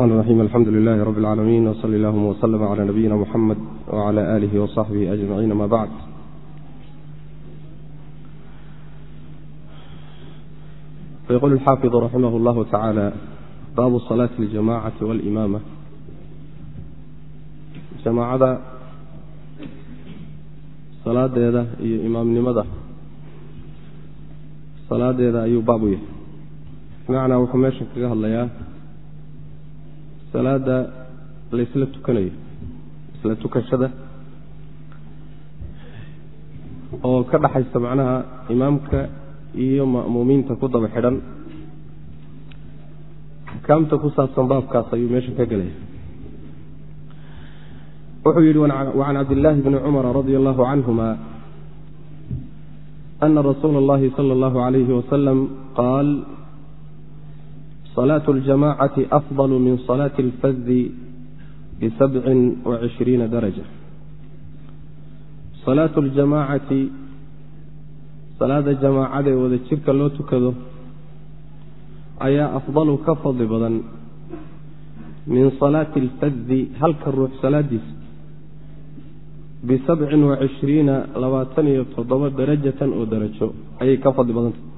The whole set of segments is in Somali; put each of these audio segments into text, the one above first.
الرحيم الحمد لله رب العالمين وصلى اللهم وسلم على نبينا محمد وعلى آله وصحبه أجمعين ما بعد فيقول الحافظ رحمه الله تعالى باب صلاة الجماعة والإمامة جماعة salaadeeda iyo imaamnimada salaadeeda ayuu baab u yahay bimacnaa wuxuu meeshan kaga hadlayaa salaada laysla tukanayo isla tukashada oo ka dhaxaysa macnaha imaamka iyo ma'muumiinta ku daba xidhan. Axkaamta ku saabsan baabkaas ayuu meeshan ka gelaya wuxuu yidhi wacan cabdillaahi bni cumara radia allahu canhuma ana rasuula اllahi sala اllahu alayhi wasalam qaal salaatu اljamacati afضal min salaati اlfadi bisabcin wacishriina daraja salaatu اljamacati salaada jamaacadee wada jirka loo tukado ayaa afdalu ka fadli badan min salaati اlfadi halka ruux salaadiisa bisabcin wacishriina labaatan iyo toddoba darajatan oo darajo ayay ka fadli badantah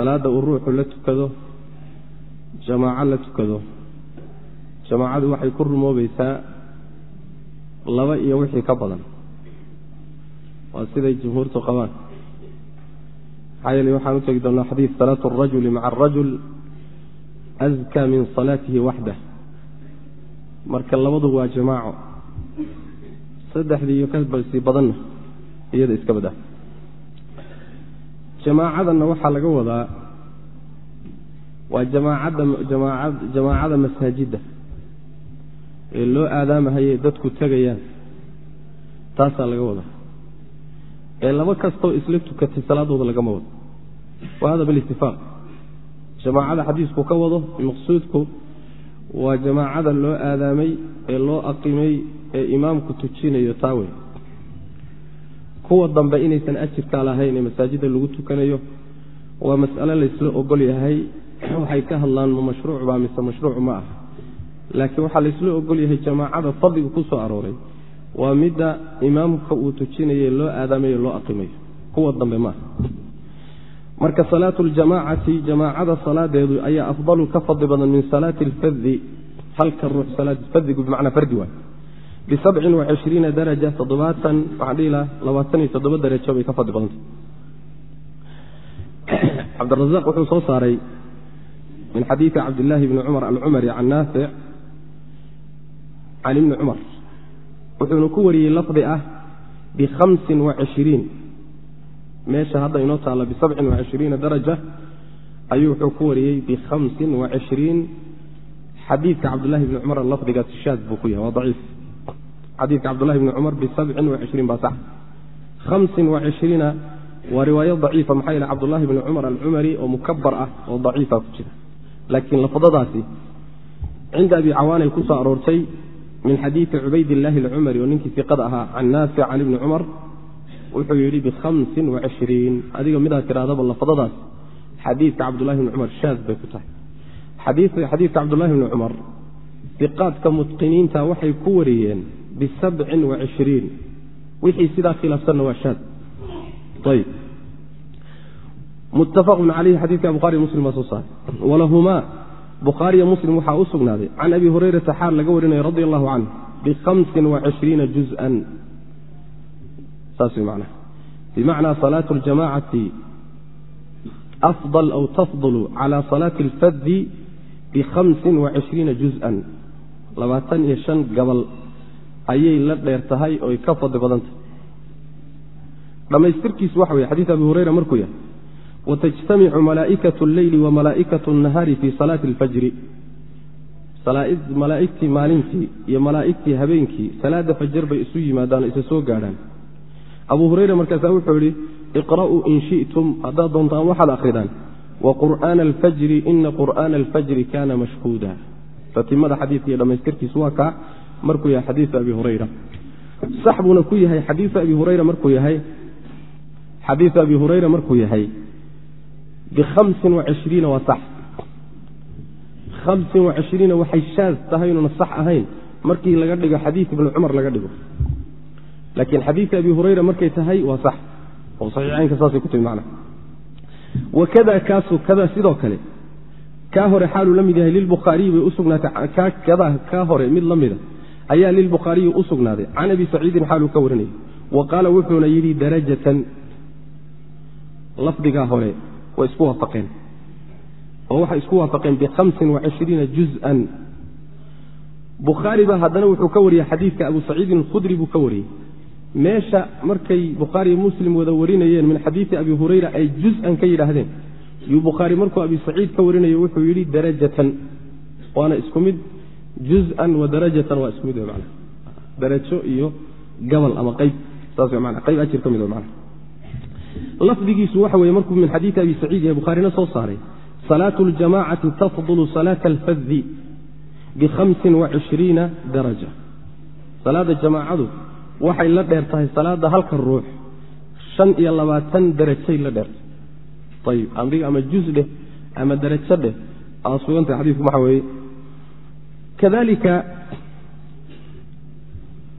salaada uu ruuxu la tukado jamaaco la tukado. Jamaacadu waxay ku rumoobaysaa laba iyo wixii ka badan. Waa siday jumhuurtu qabaan. Maxaa yeele waxaan u tegi doonaa xadiid salaatu arajuli maca arajul askaa min salaatihi waxdah. Marka labadu waa jamaaco. Saddexdii iyo ka sii badanna iyada iska badaa jamaacadanna waxaa laga wadaa waa jamaacada masaajidda ee loo aadaamahayay dadku tegayaan taasaa laga wadaa. Ee laba kastoo isla tukatay salaadooda lagama wado. Wa hada bilitifaaq jamaacada xadiisku ka wado maqsuudku waa jamaacada loo aadaamay ee loo aqimay ee imaamku tujinayo taa wey kuwa dambe inaysan ajirkaa lahayn ee masaajidda lagu tukanayo waa mas'ale laysla ogol yahay. Waxay ka hadlaan ma mashruuc baa mise mashruuc ma ah. Laakiin waxaa laysla ogol yahay jamaacada fadliga ku soo arooray. Waa midda imaamka uu tujinaye loo aadaamayo loo aqimayo kuwa dambe ma ah marka salaatu ljamaacati jamaacada salaadeedu ayaa afdalu ka fadli badan min salaati alfadi halka ruux fadigu bimacnaa fardi waay bisabcin wacishriina daraja toddobaatan waxaan dhihi laha labaatan iyo toddoba darajo bay ka fadli badantay cabdirazaq wuxuu soo saaray min xadiidi cabdillaahi bni cumar alcumari can naafic can ibni cumar wuxuuna ku wariyey lafdi ah bikhamsin wacishriin meesha hadda inoo taalla bisabcin wacishriina daraja ayuu wuxuu ku wariyey bikhamsin wacishriin xadiidka cabdillahi bni cumar lafdigaasi shaad buu ku yahay waa daciif xadiidka cabdullahi bni cumar bisabcin wacishriin baa sax. Hamsin wacishriina waa riwaayo daciifa maxaa yeele cabdullahi bni cumar alcumari oo mukabar ah oo daciifa ku jira. Laakiin lafdadaasi cinda abi cawaan ay ku aroortay min xadiidi cubaydillaahi alcumari oo ninkii iqada ahaa can naafic can ibni cumar wuxuu yidhi bikhamsin wacishriin adiga midaad tidhahdaba lafdadaas xadiidka cabdullahi bni cumar shaad bay ku tahay. Xadiidka cabdullahi bni cumar iqaadka mutqiniinta waxay ku wariyeen bisabcin wacishriin wixii sidaa khilaafsanna waa shaad ayb muttafaqun calayhi xadiidka buhariy muslim baa soo saaray walahumaa bukhaariyo muslim waxaa u sugnaaday can abi hurayrata xaal laga warinaya radi allahu canh bikhamsin wacishriina juz'an saas way macnaha bimacnaa salaatu ljamacati afdal aw tafdulu cala salaati alfadi bikhamsin wacishriina juz'an labaatan iyo shan gabal ayay la dheer tahay oy ka fadli badan tahay. Dhammaystirkiisu waxa weye xadiis abi hureyra markuu yahay watajtamicu malaa'ikatu alleyli wa malaa'ikatu annahaari fii salaati alfajri. Malaa'igtii maalintii iyo malaa'igtii habeenkii salaada fajar bay isu yimaadaan isa soo gaadhaan. Abu hureyra markaasaa wuxuu yidhi iqra'uu in shi'tum haddaad doontaan waxaad akhridaan wa qur'aana alfajri ina qur'aana alfajri kaana mashhuuda. Tatimada xadiidka dhammaystirkiisu waa kaa markuu yahay xadiiu abi hurayra. Sax buuna ku yahay xadiiu abi hurayra markuu yahay xadiiu abi hurayra markuu yahay bihamsin wacishriina waa sax. Hamsin wacishriina waxay shaad tahay inuuna sax ahayn markii laga dhigo xadiid ibni cumar laga dhigo. Laakiin xadiidka abi hurayra markay tahay waa sax. Oo saxiixaynka saasay ku timi macna. Wakada kaasu kada sidoo kale kaa hore xaaluu la mid yahay lilbukhaariyi bay u sugnaatay kada kaa hore mid la mida ayaa lilbukhaariyi u sugnaaday. Can abi saciidin xaaluu ka warinayay wa qaala wuxuuna yidhi darajatan. Lafdigaa hore way isku waafaqeen. Oo waxay isku waafaqeen bihamsin wacishriina juz'an. Bukhaari haddana wuxuu ka wariyey xadiidka abu saciidin alkhudri buu ka wariyey meesha markay bukhaariyo muslim wada warinayeen min xadiidi abi hurayra ay juz-an ka yidhaahdeen. Yuu bukhaari markuu abi saciid ka warinayo wuxuu yidhi darajatan. Waana isku mid juz-an wa darajatan waa isku mid w man darajo iyo gabal ama qayb. Saas w man qayb ajir ka mid w man lafdigiisu waxa weye markuu min xadiidi abi saciid yahay bukhaarina soo saaray salaatu ljamacati tafdulu salaata alfadi bihamsin wacishriina daraja. Salaada jamaacadu waxay la dheer tahay salaada halka ruux shan iyo labaatan darajay la dheertahay ayib amriga ama juz dheh ama darajo dheh aa sugantahay xadiidku waxa weeye kadalika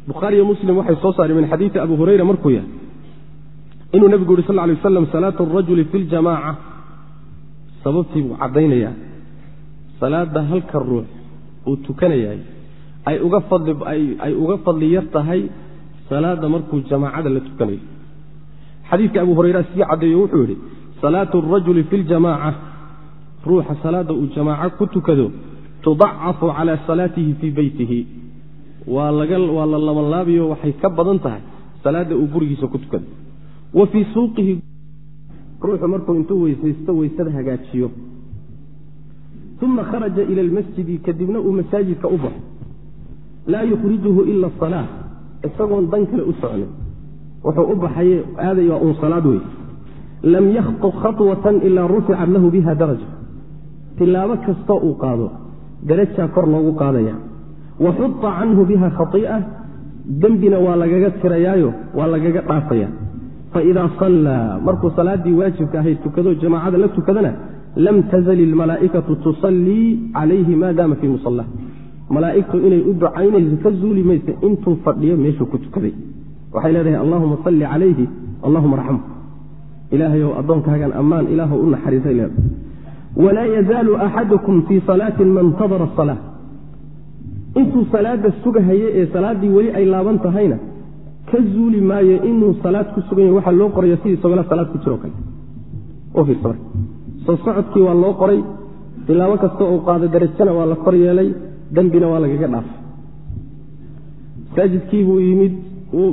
bukhaariyo muslim waxay soo saareen min xadiidi abu hurayra markuu yahay inuu nebigu yuri sal ly waslam salaatu arajuli fi ljamaaca sababtii buu caddaynayaa salaada halka ruux uu tukanayahay ay uga fadli yar tahay salaada markuu jamaacada la tukanayo xadiidka abu hurayra sii caddeeyo wuxuu yidhi salaatu arajuli fi ljamaaca ruuxa salaada uu jamaaco ku tukado tudacafu calaa salaatihi fii beytihi waa la labanlaabiyo waxay ka badan tahay salaada uu gurigiisa ku tukado. Wa fii suuqihi ruuxu markuu intuu weysaysto weysada hagaajiyo. Uma kharaja ila almasjidi kadibna uu masaajidka u baxo. Laa yukhrijuhu ila asalaa isagoon dan kale u socnin wuxuu u baxaye aaday waa uun salaad wey lam yakhtu khatwatan ilaa ruficat lahu biha daraja. Tilaabo kastoo uu qaado darajaa kor loogu qaadaya. Wa xuta canhu biha khai'a dembina waa lagaga tirayaayo waa lagaga dhaafaya. Faidaa sallaa markuu salaaddii waajibka ahayd tukado jamaacada la tukadana lam tazal ilmalaa'ikatu tusallii calayhi maadaama fii musalla. Malaa'igtu inay u ducaynayso ka zuuli maysa intuu fadhiyo meeshuu ku tukaday. Waxay leedahay allahuma salli calayhi allahuma raxmu ilaahayow addoonkaagan ammaan ilaahu u naxariisay leedahay walaa yazaalu axadukum fii salaatin mantadara asala intuu salaada sugahaye ee salaaddii weli ay laaban tahayna ka zuuli maayo inuu salaad ku sugan yahy waxaa loo qoraya sidii isagoola salaad ku jiroo kale. U fiirsa marka soo socodkii waa loo qoray tilaabo kasta uu qaado darajana waa la kor yeelay dembina waa lagaga dhaafay masaajidkiibuu yimid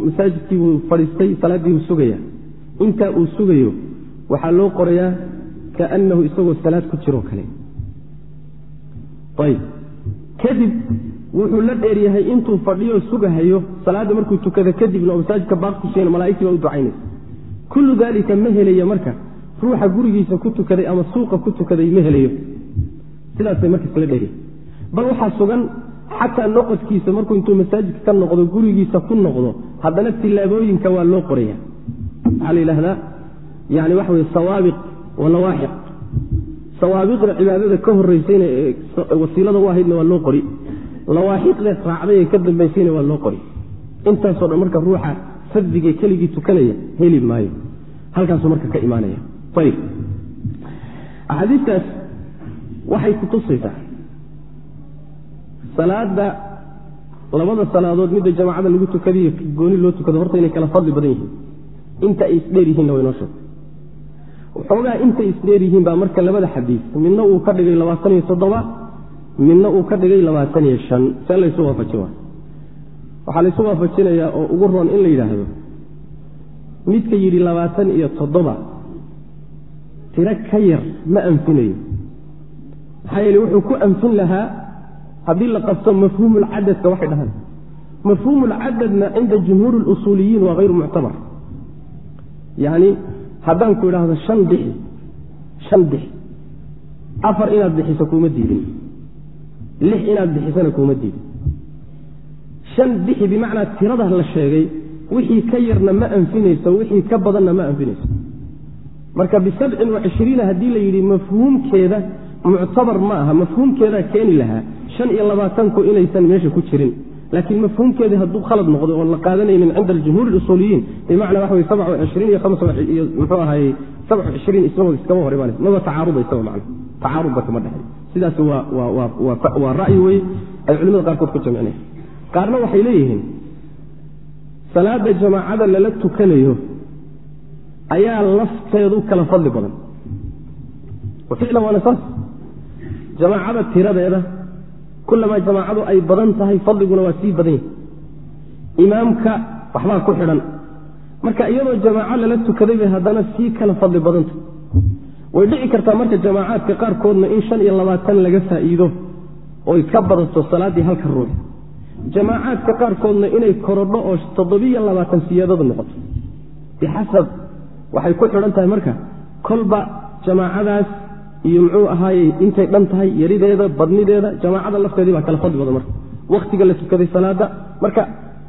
masaajidkiibuu fadhiistay salaaddiibuu sugaya intaa uu sugayo waxaa loo qorayaa kaannahu isagoo salaad ku jiroo kale. Ayb kadib wuxuu la dheeryahay intuu fadhiyo sugahayo salaadda markuu tukada kadibna oo masaajidka baaqkusheena malaigtii baa u ducaynaysa kullu daalika ma helaya marka. Ruuxa gurigiisa ku tukaday ama suuqa ku tukaday ma helayo. Sidaasay marka isla dheeryahay bal waxaa sugan xataa noqodkiisa markuu intuu masaajidka ka noqdo gurigiisa ku noqdo haddana tilaabooyinka waa loo qoraya waxaa la yidhaahdaa? Yani waxa weye sawaabiq wa lawaaxiq sawaabiqda cibaadada ka horeysayna ee wasiilada u ahaydna waa loo qori. Lawaaxiqda raacday ee ka dambaysayna waa loo qori. Intaasoo dhan marka ruuxa fardiga keligii tukanaya heli maayo. Halkaasuu marka ka imaanaya. Ayib axaadiistaas waxay kutusaysaa salaada labada salaadood midda jamacada lagu tukadiyo gooni loo tukado horta inay kala fadli badan yihiin. Inta ay isdheer yihiinna waynoo sheegtay waxoogaa intay isdheer yihiin baa marka labada xadiis midna uu ka dhigay labaatan iyo toddoba midna uu ka dhigay labaatan iyo shan. See laysu waafajin waa waxaa laysu waafajinayaa oo ugu roon in la yidhaahdo midka yidhi labaatan iyo toddoba tiro ka yar ma anfinayo. Maxaa yeele wuxuu ku anfin lahaa haddii la qabto mafhuumulcadadka waxay dhahaan. Mafhuumulcadadna cinda jumhuur lusuuliyiin waa hayru muctabar. Yacni haddaan ku idhaahdo shan bixi shan bixi. Afar inaad bixiso kuuma diidin. Lix inaad bixisana kuuma diidin. Shan bixi bimacnaa tirada la sheegay wixii ka yarna ma anfinayso wixii ka badanna ma anfinayso. Marka bisabcin wa cishriina haddii la yidhi mafhuumkeeda muctabar ma aha mafhuumkeedaa keeni lahaa. Shan iyo labaatanku inaysan meesha ku jirin laakiin mafhuumkeedii hadduu khalad noqdo oon la qaadanaynin cinda aljumhuur usuuliyiin bimacnaa waxa wey sabca cishriin iyo iyo muxuu ahaye cishriin isagoo iskama hor imaanaysa maba tacaarubaysaba macna tacaarubba kama dhexay sidaas waa ra'yi wey ay culimada qaarkood ku jamcinaya qaarna waxay leeyihiin salaada jamaacada lala tukanayo ayaa lafteedu kala fadli badan. Ficlan waana saas. Jamaacada tiradeeda kulamaa jamaacadu ay badan tahay fadliguna waa sii badan yahi imaamka waxbaa ku xidhan. Marka iyadoo jamaaco lala tukaday bay haddana sii kala fadli badanta way dhici kartaa marka jamaacaadka qaarkoodna in shan iyo labaatan laga faa'iido oy ka badato salaaddii halka ruux jamaacaadka qaarkoodna inay korodho oo toddobiyo labaatan siyaadadu noqoto. Bixasab waxay ku xidhan tahay marka kolba jamaacadaas iyo muxuu ahaaye intay dhan tahay yarideeda badnideeda jamaacada lafteedii baa kala fadli marka. Wakhtiga la tukaday salaada marka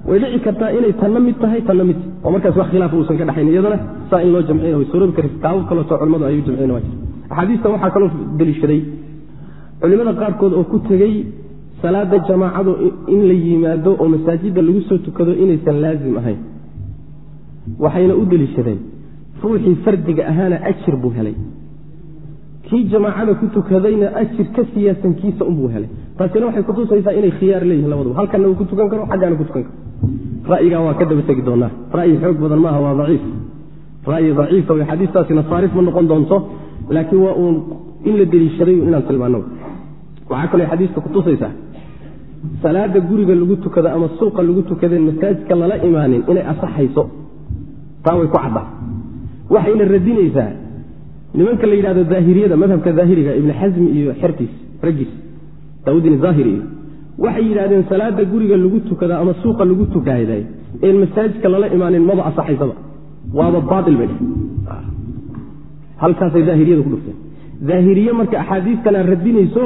way dhici kartaa inay tanna mid tahay tanna mid. Oo markaas wax khilaafa uusan ka dhaxayn iyadana saa in loo jamcina way suuroobi karta kaabab kaleeto culimmadu ayuu jamcina waa jira axaadiistan waxaa kaloo deliishaday. Culimmada qaarkood oo ku tegey salaada jamaacadu in la yimaado oo masaajidda lagu soo tukado inaysan laazim ahayn. Waxayna u deliishadeen. Ruuxii fardiga ahaana ajir buu helay kii jamaacada ku tukadayna ajir ka siyaasan kiisa unbuu helay. Taasina waxay kutusaysaa inay khiyaar leeyihiin labaduba halkanna uu ku tukan karo xaggaana ku tukan karo. Ra'yigaa waa ka daba tegi doonaa. Ra'yi xoog badan maaha waa daciif. Ra'yi daciifa way xadiistaasina saarif ma noqon doonto laakiin waa uun in la deliishaday inaan tilmaano. Waxaa kaloo xadiiska kutusaysaa salaada guriga lagu tukado ama suuqa lagu tukadeen masaajidka lala imaanin inay asaxayso. Taa way ku cadda. Waxayna radinaysaa nimanka la yidhahdo daahiriyada madhabka daahiriga ibni xasmi iyo xertiis raggiis daawudin zaahiri iyo waxay yidhahdeen salaada guriga lagu tukada ama suuqa lagu tukaaday een masaajidka lala imaanin maba asaxaysaba waaba baail bay dheh halkaasay daahiriyada ku dhufteen. Daahiriye marka axaadiiskanaa radinayso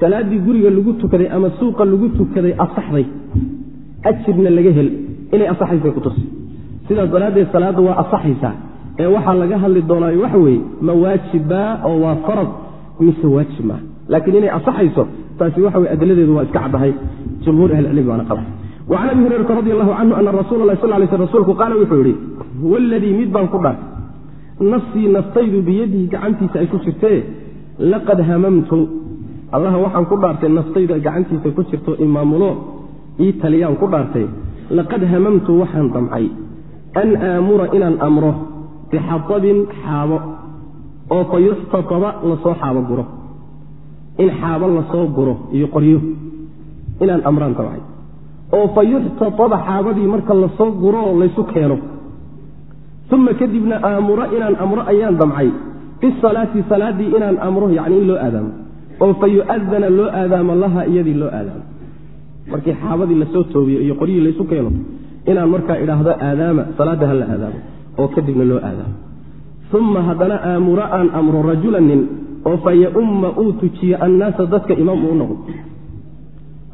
salaaddii guriga lagu tukaday ama suuqa lagu tukaday asaxday. Ajirna laga hel inay asaxaysay ku tusi sidaas daraaddeed salaadda waa asaxaysaa ee waxaa laga hadli doonaayo waxa weeye ma waajibbaa oo waa farad? Mise waajib maa laakiin inay asaxayso taasi waxa weye adiladeedu waa iska caddahay. Jumhuur ahlicilmi baana qaba. Wacan abi hurayrata radi allahu canhu ana rasuula lah sal lay sl rasuulku qaala wuxuu yidhi waladii mid baan ku dhaartay nafsii naftaydu biyadihi gacantiisa ay ku jirtee laqad hamamtu. Allaha waxaan ku dhaartay naftayda gacantiisa ku jirto imaamulo ii taliyaan ku dhaartay. Laqad hamamtu waxaan damcay an aamura inaan amro bixatabin xaabo oo fa yuxtataba la soo xaabo guro in xaabo la soo guro iyo qoryo inaan amraan damcay oo fa yuxtataba xaabadii marka la soo guro oo laysu keeno uma kadibna aamura inaan amro ayaan damcay bisalaati salaaddii inaan amro yacni in loo aadaamo oo fa yu'adana loo aadaamo laha iyadii loo aadaamo markii xaabadii la soo toobiyo iyo qoryihii laysu keeno inaan markaa idhaahdo aadaama salaadda ha aadaamo oo kadibna loo aadaamo uma haddana aamura aan amro rajula nin oo fa yaumma uu tujiyo annaasa dadka imaam uu noqdo.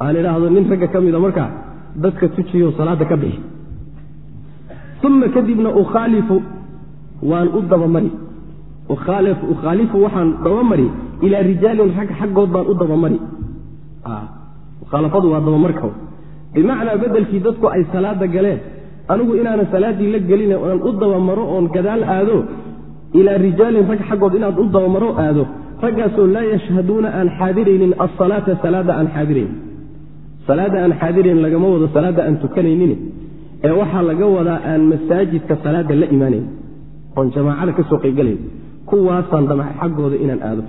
Aan idhaahdo nin ragga ka mida markaa dadka tujiyo salaadda ka bixi. Uma kadibna ukhaalifu waan u dabamari ukhaalifu waxaan dabamari ilaa rijaalin rag xaggood baan u dabamari mukhaalafadu waa dabamarka bimacnaa bedelkii dadku ay salaada galeen anigu inaanan salaaddii la gelin aan u dabamaro oon gadaal aado ilaa rijaalin rag xaggood inaan u dabamaro aado raggaasoo laa yashhaduuna aan xaadiraynin asalaata salaada aan xaadiraynin salaadda aan xaadirayn lagama wado salaadda aan tukanaynin ee waxaa laga wadaa aan masaajidka salaada la imaanayn oon jamaacada ka soo kuwaasaan damacay xaggooda inaan aado.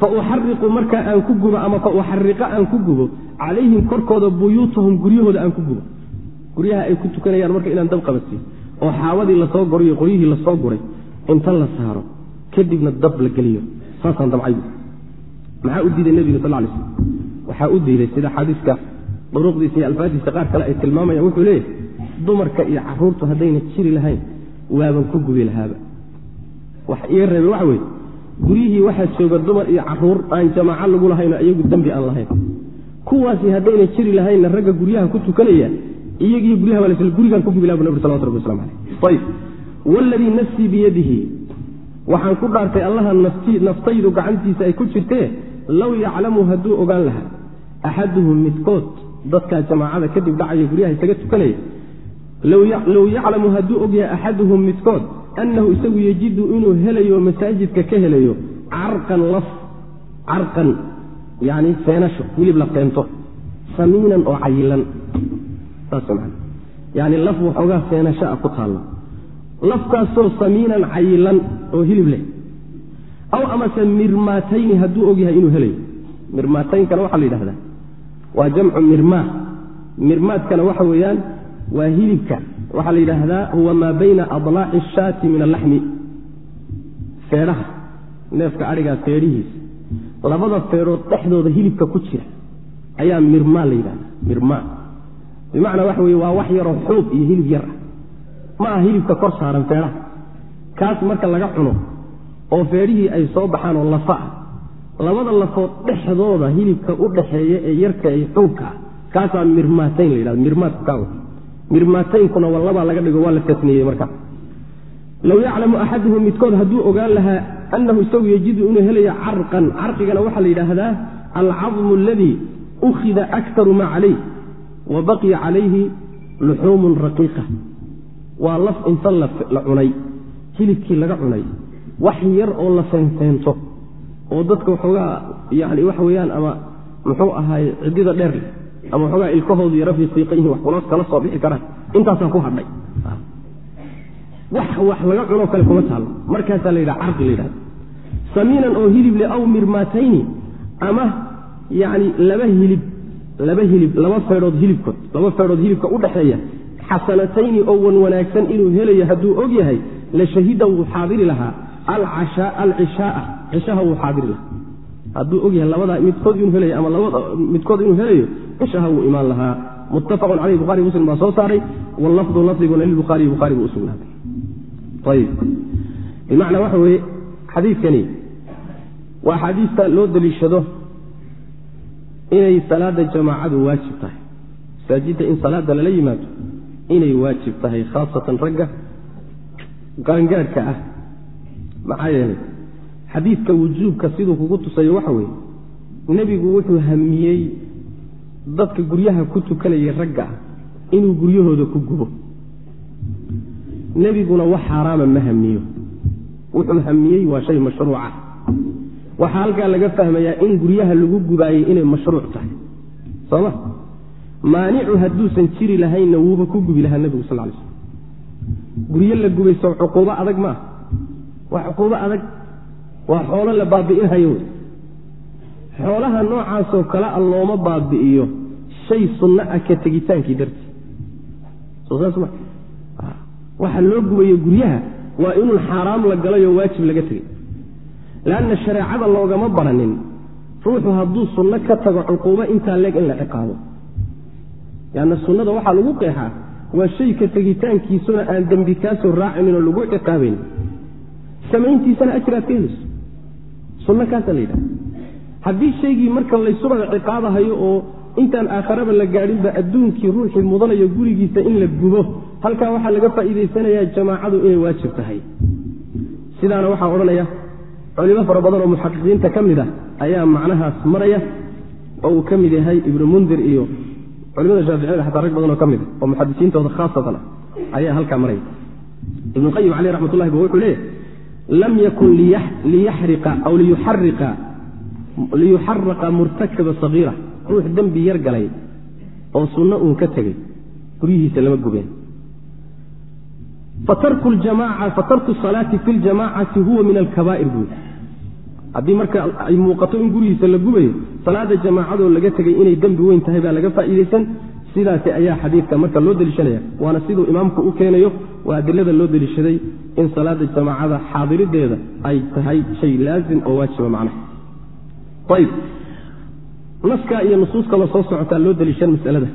Fa uxariqu markaa aan ku gubo ama fa uxariqa aan ku gubo calayhim korkooda buyuutahum guryahooda aan ku gubo guryaha ay ku tukanayaan marka inaan dab qabadsiiyo oo xaabadii la soo goriyo qoryihii la soo guray inta la saaro kadibna dab la geliyo. Saasaan damcay maxaa u diiday nebiga sal lay slm waxaa u diiday sida xadiiska duruqdiisa iyo alfaadiisa qaar kale ay tilmaamayaan. Wuxuu leeyahy dumarka iyo caruurtu haddayna jiri lahayn waaban ku gubi lahaaba. Wax iga reebay waxa weye guryihii waxaa jooga dumar iyo carruur aan jamaaco lagu lahaynoo iyagu dembi aan lahayn. Kuwaasi haddayna jiri lahaynna ragga guryaha ku tukanaya iyagii guryaha baa gurigaan ku gubi laha bu nabig salawatu rabbi waslamu aleyh ayb waladii nafsii biyadihi waxaan ku dhaartay allaha naftaydu gacantiisa ay ku jirtee low yaclamu hadduu ogaan lahaa axaduhum midkood dadkaa jamaacada kadib dhacaya guryaha isaga tukanaya low yaclamu hadduu ogyahay axaduhum midkood annahu isagu yejidu inuu helayo masaajidka ka helayo carqan laf carqan yani feenasho hilib la feento samiinan oo cayilan yani laf waxoogaa feenasho ah ku taalla. Lafkaasoo samiinan cayilan oo hilib leh. Aw amase mirmaatayni hadduu ogyahay inuu helayo. Mirmaataynkana waxaa la yidhahdaa waa jamcu mirmaa mirmaadkana waxa weeyaan waa hilibka. Waxaa la yidhaahdaa huwa maa bayna adlaaci ashaati min allaxmi feedhaha neefka adhigaa feedhihiisa labada feedhood dhexdooda hilibka ku jira. Ayaa mirmaa la yidhahdaa mirmaa bimacnaa waxa weye waa wax yaroo xuub iyo hilib yar ah. Ma aha hilibka kor saaran feedhaha kaas marka laga cuno oo feedhihii ay soo baxaan oo lafa ah labada lafood dhexdooda hilibka u dhaxeeya ee yarka ee xuubka ah kaasaa mirmaatayn la yidhahda mirmaadku kaa mirmaataynkuna wallabaa laga dhigo waa la tasniyey markaa low yaclamu axaduhum midkood hadduu ogaan lahaa annahu isagu yajidu inuu helayo carqan carqigana waxaa la yidhaahdaa alcadmu aladii ukhida aktaru maa calayh wa baqiya calayhi luxuumun raqiiqa. Waa laf inta la cunay hilibkii laga cunay wax yar oo la feenfeento oo dadka waxoogaa yani waxa weeyaan ama muxuu ahaay ciddida dheer leh ama waxoogaa ilkahoodu yaro fiiqiiqan yihiin wax kula kala soo bixi karaan intaasaa ku hadhay. Wax wax laga cunoo kale kuma taallo markaasaa la yidhaha carqi la yidhahda samiinan oo hilib leh aw mirmaatayni ama yacni laba hilib laba hilib laba feedhood hilibkood laba feedhood hilibka u dhexeeya xasanatayni oo wan wanaagsan inuu helayo hadduu og yahay la shahida wuu xaadiri lahaa. Alcishaaa cishaha wuu xaadiri lahaa. Hadduu og labadaa midkood inuu helayo ama midkood inuu helayo cishaha wuu imaan lahaa. Muttafaqun caleyh buhari muslim baa soo saaray wallafdu lafdiguna lilbukhaariyi bukhari buu u sugnaaday bimacnaa waxa weeye xadiidkani waa axaadiista loo deliishado inay salaada jamaacadu waajib tahay. Masaajidda in salaada lala yimaado inay waajib tahay khaasatan ragga qaangaadhka ah. Maxaa yeelay xadiidka wujuubka siduu kugu tusayo waxa weeye nebigu wuxuu hamiyey dadka guryaha ku tukanayay ragga ah inuu guryahooda ku gubo. Nebiguna wax xaaraama ma hamiyo. Wuxuu hamiyey waa shay mashruuca waxaa halkaa laga fahmayaa in guryaha lagu gubaayey inay mashruuc tahay. Sooma maanicu hadduusan jiri lahaynna wuuba ku gubi lahaa nebigu sal lay slm guryo la gubayso cuquubo adag ma ah waa cuquubo adag. Waa xoolo la baabi'inhayo wey. Xoolaha noocaasoo kale a looma baabi'iyo shay sunno ah ka tegitaankii dartii. Soo saas ma? Waxa loo gubayo guryaha waa inuu xaaraam la galayoo waajib laga tegay leanna shareecada loogama baranin ruuxu hadduu sunno ka tago cuquubo intaa leeg in la ciqaabo leanna sunnada waxaa lagu qeexaa waa shay ka tegitaankiisuna aan dembi kaasoo raacininoo lagu ciqaabayn samayntiisana ajraad ka helayso sunno kaasaa la yidhaha haddii shaygii marka laysuba ciqaabahayo oo intaan aakharaba la gaadhinba adduunkii ruuxii mudanayo gurigiisa in la gubo halkaa waxaa laga faa'iidaysanayaa jamaacadu inay waajib tahay sidaana waxaa odhanaya culimo fara badan oo muxaqiqiinta ka mid ah ayaa macnahaas maraya oo uu ka mid yahay ibnu mundir iyo culimada shaaficiyada xataa rag badan oo ka mid a oo muxadisiintooda khaasatan ah ayaa halkaa maraya. Ibnuqayim caleyh raxmat ullahi ba wuxuu leeyahy lam yakun liyaxriqa aw liyuxaraqa murtakaba sagiira. Ruux dembi yar galay oo sunno uun ka tegey guryihiisa lama gubeen fatarku salaati fi ljamacati huwa min alkabaa'ir buui haddii marka ay muuqato in gurigiisa la gubayo salaada jamaacadoo laga tegay inay dembi weyn tahay baa laga faa'iidaysan. Sidaasi ayaa xadiidka marka loo deliishanaya waana siduu imaamku u keenayo waa adilada loo deliishaday in salaada jamaacada xaadirideeda ay tahay shay laazim oo waajiba macnaha. Ayb naskaa iyo nusuuska la soo socotaa loo deliishan masalada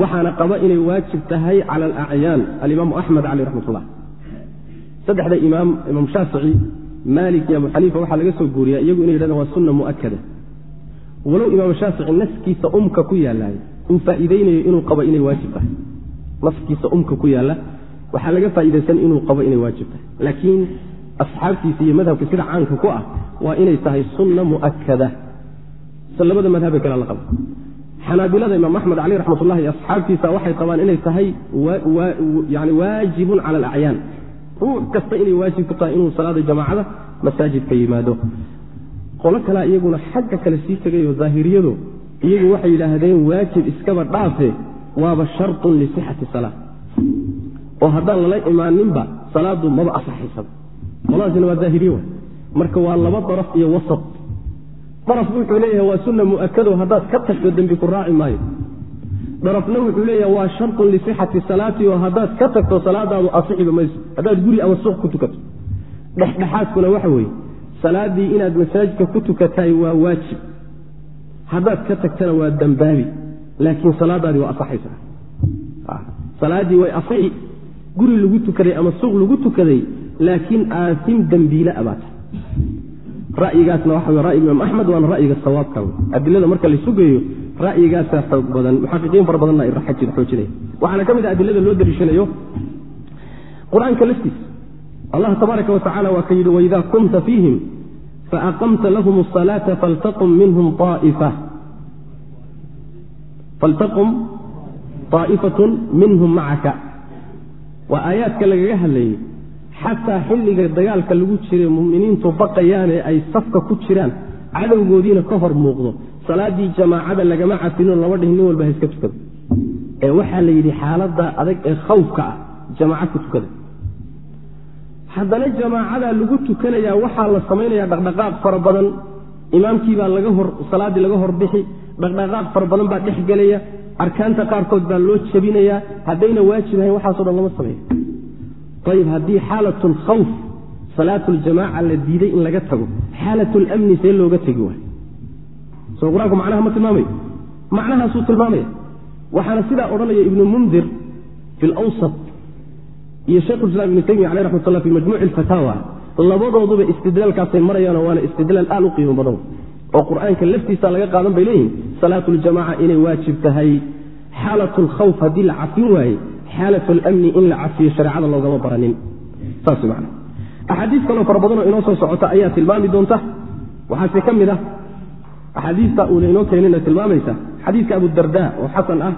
waxaana qaba inay waajib tahay cala alacyaan alimaamu axmed caleyh raxmat ullah saddexda imaam imaam shaafici maalik iyo abu xaniifa waxaa laga soo guuriyaa iyagu inay yidhahdeen waa sunna mu'akada walow imaam shaafici naskiisa umka ku yaalaay uu faa'iideynayo inuu qabo inay waajib tahay. Naskiisa umka ku yaalla waxaa laga faa'iidaysan inuu qabo inay waajib tahay. Laakiin asxaabtiisa iyo madhabka sida caanka ku ah waa inay tahay sunna mu'akada labada madhabe kale la qaba xanaabilada imaam axmed caleyh raxmatullahi iyo asxaabtiisa waxay qabaan inay tahay yani waajibun cala alacyaan ruux kasta inay waajib ku tahay inuu salaada jamaacada masaajidka yimaado. Qolo kalea iyaguna xagga kale sii tegayo daahiriyadu iyagu waxay yidhaahdeen waajib iskaba dhaafe waaba shartun lisixati salaa oo haddaan lala imaaninba salaadu maba asaxaysaba. Qoladaasina waa daahiriye marka waa laba daraf iyo wasat darafku wuxuu leeyahay waa sunna mu'akado haddaad ka tagto dembi ku raaci maayo. Darafna wuxuu leeyahay waa shartun lisixati salaati oo haddaad ka tagto salaadaadu asixiba mayso haddaad guri ama suuq ku tukato. Dhexdhexaadkuna waxa weeye salaaddii inaad masaajidka ku tukatahay waa waajib. Haddaad ka tagtana waa dambaabi laakiin salaadaadii waa asaxaysa salaaddii way asixi guri lagu tukaday ama suuq lagu tukaday laakiin aasim dembiile abaata ra'yigaasna waxa wey ra'yi imaam axmed waana ra'yiga sawaabka adilada marka laysu geeyo ra'yigaasaa xoog badan muxaqiqiin fara badanna ay xoojinaya waxaana ka mid a adilada loo daliishanayo qur'aanka laftiisa allah tabaaraka watacala waa ka yidhi waida kunta fiihim faaqamta lahum asalaata faltaqum minhum aifa faltaqum طaa'ifatun minhum macaka waa aayaadka lagaga hadlayey xataa xilliga dagaalka lagu jira muminiintu baqayaane ay safka ku jiraan cadowgoodiina ka hor muuqdo. Salaadii jamaacada lagama cafino lama dhihin nin walba ha iska tukado. Ee waxaa la yidhi xaalada adag ee khawfka ah jamaaca ku tukada. Haddana jamaacadaa lagu tukanayaa waxaa la samaynayaa dhaqdhaqaaq fara badan. Imaamkiibaa laga hor salaaddii laga hor bixi dhaqdhaqaaq fara badan baa dhex gelaya. Arkaanta qaarkood baa loo jabinayaa. Haddayna waajib ahayn waxaaso dhan lama sameeyo ayib haddii xaalat lkhawf salaat ljamaaca la diiday in laga tago xaalat lamni see looga tegi waay soo qur'aanku macnaha ma tilmaamayo macnahaasuu tilmaamaya. Waxaana sidaa odhanaya ibnu mundir fi lwsat iyo shaykhulislaam ibnu taymiya caleh raxmat ullah fi majmuuci alfataawa labadooduba istidlaalkaasay marayaanoo waana istidlaal aad u qiimo badan. Oo qur'aanka laftiisa laga qaadan bay leeyihiin salaat ljamaca inay waajib tahay. Xaalat lkhawf haddii la cafin waaye xaalat in la cafiyo shareecada loogama baranin. Axaadiis kaloo fara badanoo inoo soo socota ayaa tilmaami doonta. Waxaase ka mid ah axaadiista uuna inoo keenina tilmaamaysa. Xadiiska abudarda oo xasan ah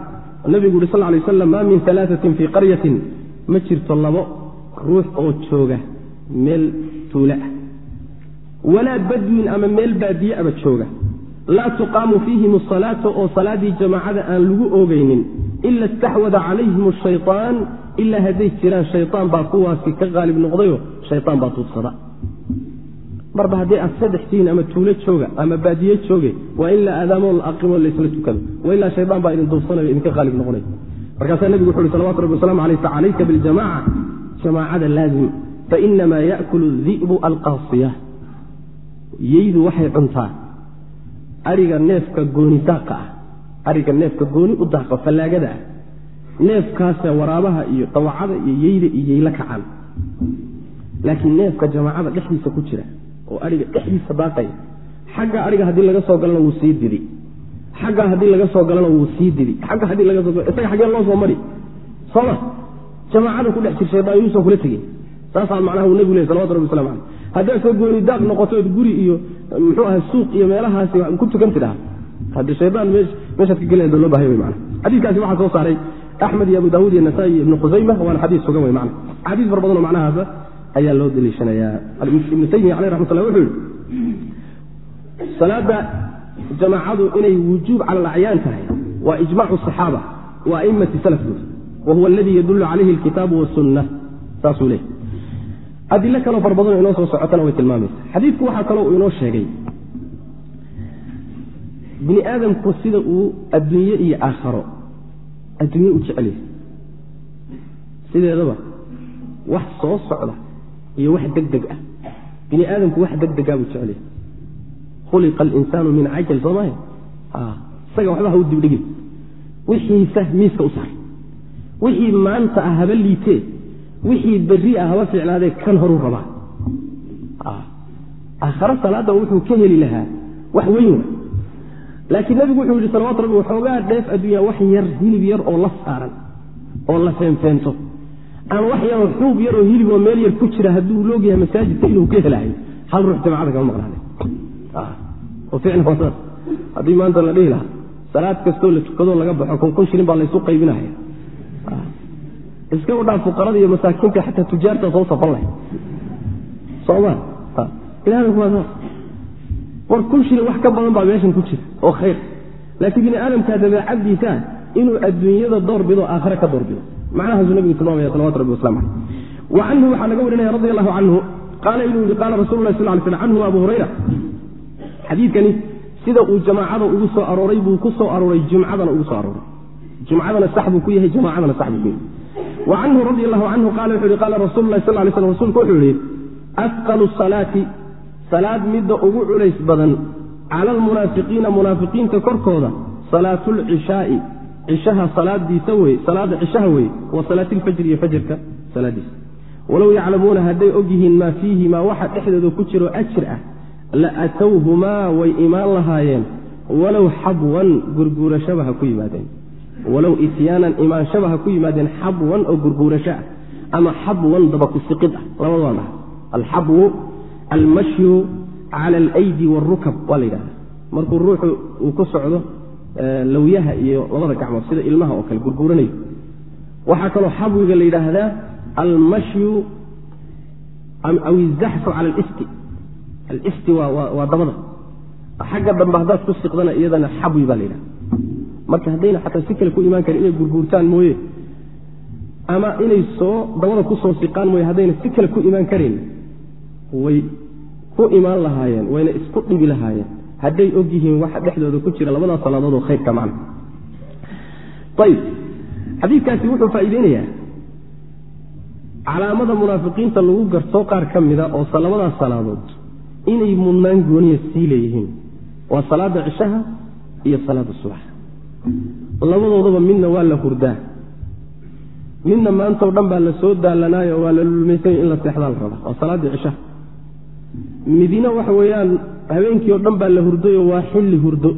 nabigu uri sal lay waslam maa min alaaatin fii qaryatin. Ma jirto labo ruux oo jooga meel tuule ah. Walaa badwin ama meel baadiye aba jooga laa tuqaamu fiihim asalaata oo salaaddii jamaacada aan lagu oogaynin ila istaxwada calayhim ashayaan ilaa hadday jiraan shayaan baa kuwaasi ka qaalib noqdayo shayaan baa tuudsada marba haddii aad saddex ama tuulo jooga ama baadiye jooge waa in la aadaamoo la aqimo laysla tukado. Wailaa shayaan baa idin duubsanayo idinka qaalib noqonay markaasaa nebigu wuxu uhi salawatu rabbi waslamu aleyh facalayka biljamaca jamaacada laazim. Fainamaa yaakulu di'bu alqaasiya. Yeydu waxay cuntaa ariga neefka gooni daaqa ah. Ariga neefka gooni u daaqa fallaagada ah. Neefkaasa waraabaha iyo dawacada iyo yeyda iyo yeyla kacaan. Laakiin neefka jamaacada dhexdiisa ku jira oo ariga dhexdiisa daaqaya xagga ariga haddii laga soo galana wuu sii didi. Xagga haddii laga soo galana wuu sii didi. Xagga haddii laga soo isaga xaggeen loo soo mari. Sooma jamaacada ku dhex jir shaydaan yuusan kula tegin saasaa macnaha uu nebigu ley salawatu rabbi waslamu caleyh haddaad soo gooni daaq noqotood guri iyo muxuu ahay suuq iyo meelahaasi ku tukan tidhaha haddii shaydaan meeshaad ka gelina loo bahaya wy mana xadiiskaasi waxaa soo saaray axmed iyo abu daawuud iyo nasaa-i ibnu khusayma waana xadiis sugan wey mana axaadiis far badanoo macnahaasa ayaa loo daliishanayaa. Ibnu taymiya caleyh raxmat ullah wuxuu yihi salaada jamaacadu inay wujuub cala alacyaan tahay waa ijmacu asaxaaba wa a'immati salafkood wa huwa aladii yadullu calayhi alkitaabu wasunna saasuu leey adilo kaloo far badanoo inoo soo socotana way tilmaamaysa. Xadiidku waxaa kaloo uu inoo sheegay bini aadamku sida uu adduunye iyo aakharo adduunye u jecel sideedaba wax soo socda iyo wax deg deg ah. Bini aadamku wax deg degaa buu jecel yahay khuliqa alinsaanu min cajal soo maaya isaga waxba ha u dibdhigin. Wixiisa miiska u saar wixii maanta ah haba liitee wixii berri ah haba fiicnaadee kan horuu rabaa aakhare salaadda wuxuu ka heli lahaa wax weyn laakiin nabigu wuxuu yidhi salawatu rabbi waxoogaa dheef adduunya wax yar hilib yar oo la saaran oo la feenfeento aan wax yaroo xuub yaroo hiliboo meel yar ku jira hadduu loogyahay masaajidka inuu ka helahay. Hal ruux jamacada kama maqnaade haddii maanta la dhihi lahaa salaad kastoo la tukadoo laga baxo kun kun shilin baa laysu qaybinaya iska udhaa fuqarada iyo masaakiinta xataa tujaarta soo safan lahay soma war kun shilin wax ka badan baa meeshan ku jira oo khayr. Laakiin bini aadamkaa dabeecadiisaa inuu adduunyada doorbido aakhare ka doorbido macnahaasuu nabigu tilmaamaya salawatu rabbi waslamu caleyh wa canhu waxaa laga warinaya radi allahu canhu qaala inuu yihi qaala rasul lah sal ly sl canhu abu hurayra. Xadiidkani sida uu jamaacada ugu soo arooray buu ku soo arooray jumcadana ugu soo arooray. Jumcadana sax buu ku yahay jamaacadana sax buu ku yahay wa canhu radi allahu canhu qala wuxu yihi qaala rasul lah sal lay slam rsulku wuxuu yihi asqalu salaati salaad midda ugu culays badan cala almunaafiqiina munaafiqiinta korkooda salaatu lcishaai cishaha salaadiisa wey salaada cishaha wey wa salaati lfajri iyo fajrka salaadiisa. Walow yaclamuuna hadday og yihiin maa fiihimaa waxa dhexdooda ku jiro ajir ah la atowhumaa way imaan lahaayeen walow xabwan gurguurashaba ha ku yimaadeen walow ityaanan imaanshaba ha ku yimaadeen xabwan oo gurguurasho ah ama xabwan dabaku siqid ah labada waa dhaha alxabwu almashyu cala alaydi waalrukab waa la yidhahda markuu ruuxu uu ku socdo lawyaha iyo labada gacmood sida ilmaha oo kale gurguuranayo. Waxaa kaloo xabwiga la yidhaahdaa almashyu aw izaxfu cala alisti. Alisti waa dabada. Xagga dambe haddaad ku siqdana iyadana xabwi baa la yidhahda marka haddayna xataa si kale ku imaan karin inay gurguurtaan mooye ama inay soo dabada ku soo siqaan mooye haddayna si kale ku imaan karin way ku imaan lahaayeen wayna isku dhibi lahaayeen. Hadday og yihiin waxa dhexdooda ku jira labadaas salaadood oo khayrka macna. Ayib xadiidkaasi wuxuu faa'iideynayaa. Calaamada munaafiqiinta lagu garto qaar ka mida oo labadaas salaadood inay mudnaan gooniya sii leeyihiin waa salaada cishaha iyo salaada subax labadoodaba midna waa la hurdaa. Midna maantao dhan baa la soo daalanaayo waa la lulmaysany in la seexdaa la rabaa waa salaaddii cishaha midina waxa weeyaan habeenkii oo dhan baa la hurdayo waa xilli hurdo.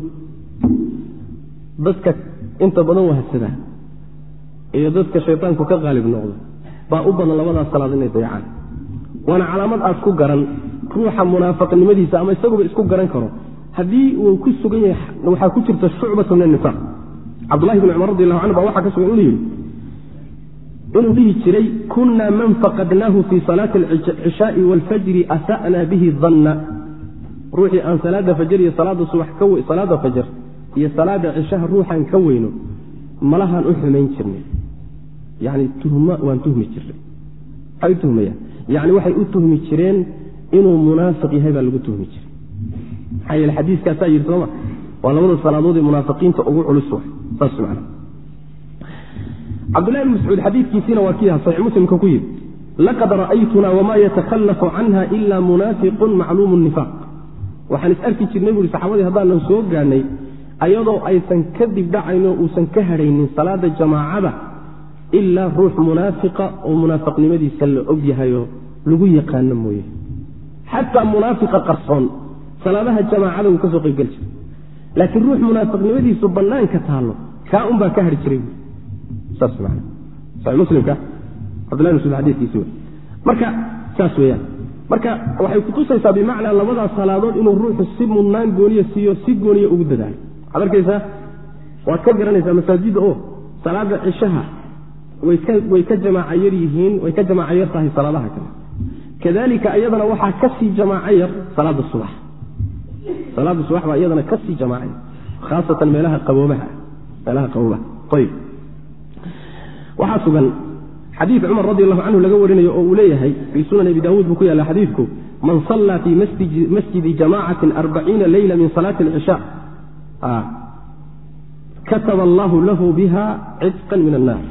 Dadka inta badan wahsadaa iyo dadka shaytaanku ka qaalib noqdo. Baa u badan labadaas salaad inay dayacaan. Waana calaamad aad ku garan ruuxa munaafiqnimadiisa ama isaguba isku garan karo. Haddii uu ku sugan yahay waxaa ku jirta shucbatu min cabdullahi bn cumar radi allahu canhu baa waxaa ka sugan inuu yidhi inuu dhihi jiray kunna man faqadnaahu fii salaati alcishaai waalfajri asa'naa bihi danna ruuxii aan salaada fajar iyo salaada subax salaada fajar iyo salaada cishaha ruuxaan ka weyno malahaan u xumayn jirnay. Yani tuhmo waan tuhmi jirnay. Maxay u tuhmayaan. Yani waxay u tuhmi jireen inuu munaafiq yahay baa lagu tuhmi jiray. Maxaa yeele xadiiskaasaa yidhi sooma waa labada salaadood munaafiqiinta ugu culus wa cabdullahi bn mascuud xadiidkiisiina waa kii saxiix muslimka ku yidhi laqad ra'aytunaa wamaa yatakhallafu canha ila munaafiqun macluumu nifaaq. Waxaan is arki jirnay buui saxaabadii haddaanan soo gaadhnay ayadoo aysan kadib dhacaynoo uusan ka hadhaynin salaada jamaacada ilaa ruux munaafiqa oo munaafiqnimadiisa la og yahayoo lagu yaqaano mooye. Xataa munaafiqa qarsoon salaadaha jamaacada wuu ka soo qaybgeli jiray. Laakiin ruux munaafiqnimadiisu bannaanka taallo kaa unbaa ka hadhi jiray. Marka saas weeyaan. Marka waxay kutusaysaa bimacnaa labadaas salaadood inuu ruuxu si mudnaan gooniya siiyo si gooniya ugu dadaalo waxaad arkaysaa waad ka garanaysaa masaajidda oo salaada cishaha way ka jamaaca yar yihiin way ka jamaaca yar tahay salaadaha kale. Kadalika iyadana waxaa ka sii jamaaco yar salaada subax. Salaada subax baa iyadana ka sii jamaaca khaasatan meelaha qaboobaha meelaha qaboobaha ayib waxaa sugan xadiid cumar radi allahu canhu laga warinayo oo uu leeyahay fii sunan abi daawuud buu ku yaalla xadiidku man sallaa fii masjidi jamacatin arbaciina leyla min salaati alcishaa kataba allahu lahu biha cidqan min annaar.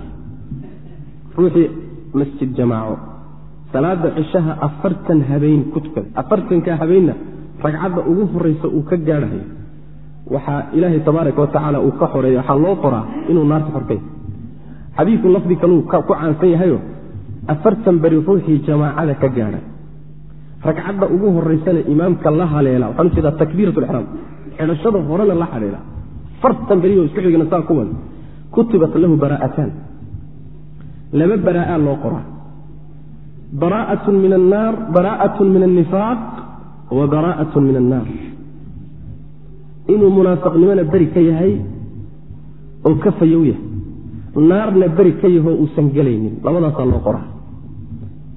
Ruuxii masjid jamaaco. Salaada cishaha afartan habeen ku tukada. Afartanka habeenna ragcadda ugu horeysa uu ka gaadhayo waxaa ilaahay tabaaraka wa tacaala uu ka xoreeya waxaa loo qoraa inuu naarta xorkay xadiiku lafdi kaluu ku caansan yahayo afartan beri ruuxii jamaacada ka gaadha ragcadda ugu horeysana imaamka la haleela waxaan u jeedaa takbiirat lixraam xidhashada horena la xadheela afartan beri oo isku xigana saa kuwan kutibat lahu baraa'ataan laba baraa'a loo qoraa. Baraa'atun min annifaaq wa baraa'atun min annaar inuu munaafiqnimona beri ka yahay oo ka fayow yahay. Naarna beri ka yaho uusan gelaynin. Labadaasaa loo qoraa.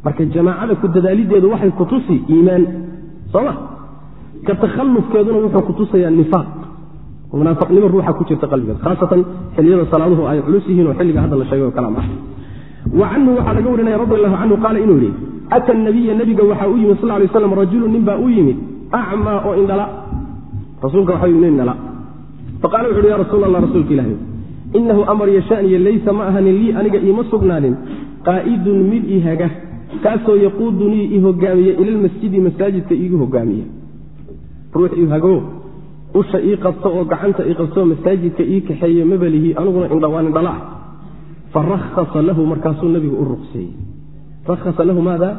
Marka jamaacada ku dadaalideedu waxay ku tusi iimaan sooma ka takhallufkeeduna wuxuu kutusayaa nifaaq. Munaafiqnimo ruuxa ku jirta qalbigeeda khaasatan xiliyada salaaduhu ay culus yihiin oo xilliga hadda la sheegay oo kala maa wa canhu waxaa laga warinaya radi allahu canhu qaala inuu yihi ata nabiya nebiga waxaa u yimid sal lay slam rajulu nin baa u yimid acmaa oo indhala rasuulka waxa nin indhala faqala wuxu uhi ya rasuul allah rasuulka ilahi inahu amar yashaniya laysa ma ahanin lii aniga iima sugnaanin qaa'idun mid i haga kaasoo yaquudunii i hogaamiya ila lmasjidi masaajidka iigu hogaamiya. Ruux i hago usha ii qabto oo gacanta ii qabto masaajidka ii kaxeeye mabalihi aniguna indhawaan indhala ah farahasa lahu markaasuu nabigu u ruqseeyey rahasa lahu maada?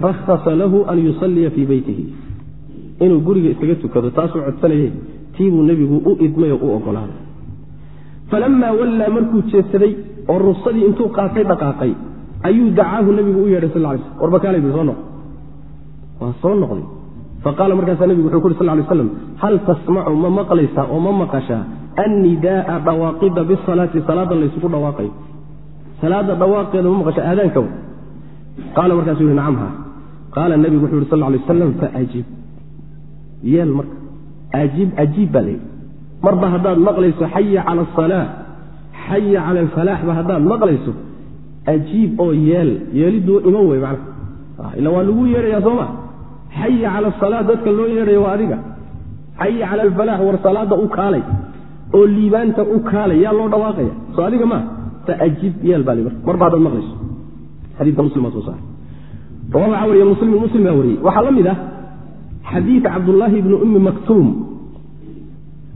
Rahasa lahu an yusalliya fii beytihi inuu guriga iskaga tukado taasuu codsanayay tiibuu nebigu u idmay oo u ogolaaday. Falamaa wallaa markuu jeedsaday oo ruqsadii intuu qaatay dhaqaaqay ayuu dacaahu nebigu u yeedhay sal lay sl warbakaalay soo noq waa soo noqday. Faqaala markaasaa nebigu wuxuu ku uri sal lay slam hal tasmacu ma maqlaysaa oo ma maqashaa annidaaa dhawaaqida bisalaati salaada laysugu dhawaaqayo salaada dhawaaqeeda ma maqasha aadaanka qaala markaasuu yihi nacam ha qaala nebigu wuxuu yhi sal lay aslam faajib yeel marka. Ajiib ajiib baa layidhi marba haddaad maqlayso xaya cala asalaa xaya cala alfalaaxba haddaad maqlayso ajiib oo yeel yeeliddu iman wey macna. Ila waa lagu yeedhayaa soo ma? Xaya cala asalaa dadka loo yeedhayo waa adiga. Xaya cala alfalaax war salaada u kaalay oo liibaanta u kaalay yaa loo dhawaaqaya? Soo adiga maa faajib yeel baa li marba haddaad maqlayso. Xadiidka muslim soo saaray. Rawa waxaa wariye muslimin muslim baa wariyey. Waxaa la mid ah xadiid cabdullaahi ibni ummi maktuum.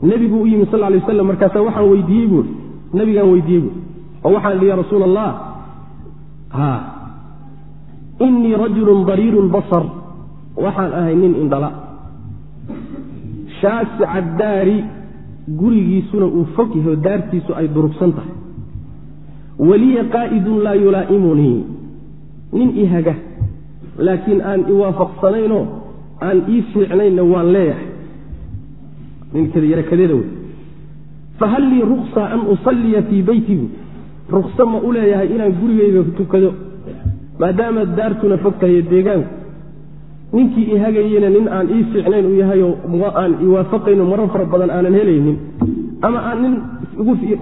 Nebigu u yimi sal lay waslam markaasa waxaan weydiiyey buui nebigaan weydiiyey buui oo waxaan idhi ya rasuul allah ha inii rajulun dariiru lbasar waxaan ahay nin indhala. Shaasica daari gurigiisuna uu fog yahay oo daartiisu ay durugsan tahay. Waliya qaa'idun laa yulaa'imunii. Nin i haga laakiin aan iwaafaqsanaynoo aan ii fiicnaynna waan leeyahay. Ninyarakadeeda wey fahal lii ruksa an usalliya fii beytigu rukso ma u leeyahay inaan gurigayga tukado maadaama daartuna fog tahay deegaanku. Ninkii i hagayena nin aan ii fiicnayn u yahayoo aan iwaafaqayno marar fara badan aanan helaynin. Ama aan nin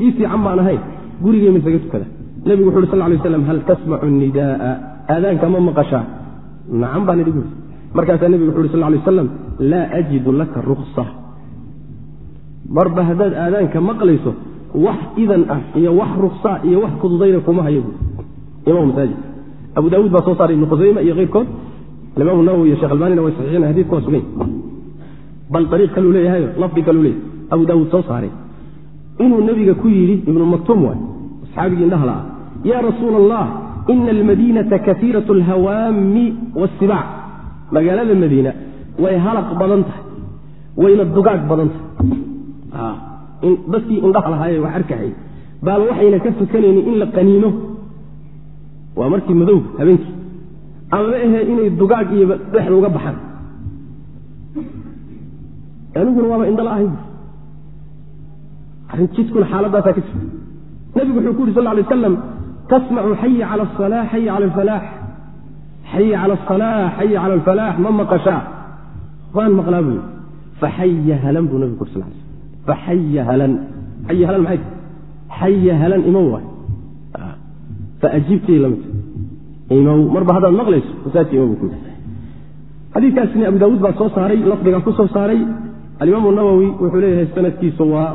ii fiican baan ahayn gurigeyma isaga tukada. Nebigu wuxu uri sal lay slam hal tasmacu nidaaa aadaanka ma maqashaa? Nacam baan idhi buuri markaasaa nebigu wuxu uri sal lay aslam laa ajidu laka ruksa marba haddaad aadaanka maqlayso wax idan ah iyo wax ruksa iyo wax fududayna kuma hayo imaam masaajid. Abu daawuud baa soo saaray ibnu qusayma iyo keyrkood alimaam nawowi iyo shekh albaanina way saxiixina hadidku waa bal ariiq kaluu leeyahayo lafdi kaluu leeyahy abu daawuud soo saaray. Inuu nebiga ku yidhi ibnu maktuum waay asxaabigii indhahala ah yaa rasuula allah ina almadiinata kaiirat alhawaami waasibac magaalada madiina way halaq badan tahay wayna dugaag badan tahay. Dadkii indhaha lahaaye wax arkahayy baaba waxayna ka tukanaynin in la qaniino. Waa markii madowga habeenkii. Amaba ahee inay dugaag iyo dhexda uga baxaan aniguna waaba indhala ahay arrin jidkuna xaaladaasaa ka jirta nebigu wuxuu ku yuri sal lay aslam tasmacu xaya cala asalaa xaya cala alfalaax xaya cala asalaa xaya cala alfalaax ma maqashaa waan maqlaa buu faxaya halan buu nebigu kuri sal faxaya halan xaya halan maxay xaya halan iman waay faajibtay la mid imow marba haddaad maqlayso masaajka imow buu ku yidhi xadiidkaasina abu daawuud baa soo saaray lafdigaa ku soo saaray alimaamu nawowi wuxuu leeyahay sanadkiisu waa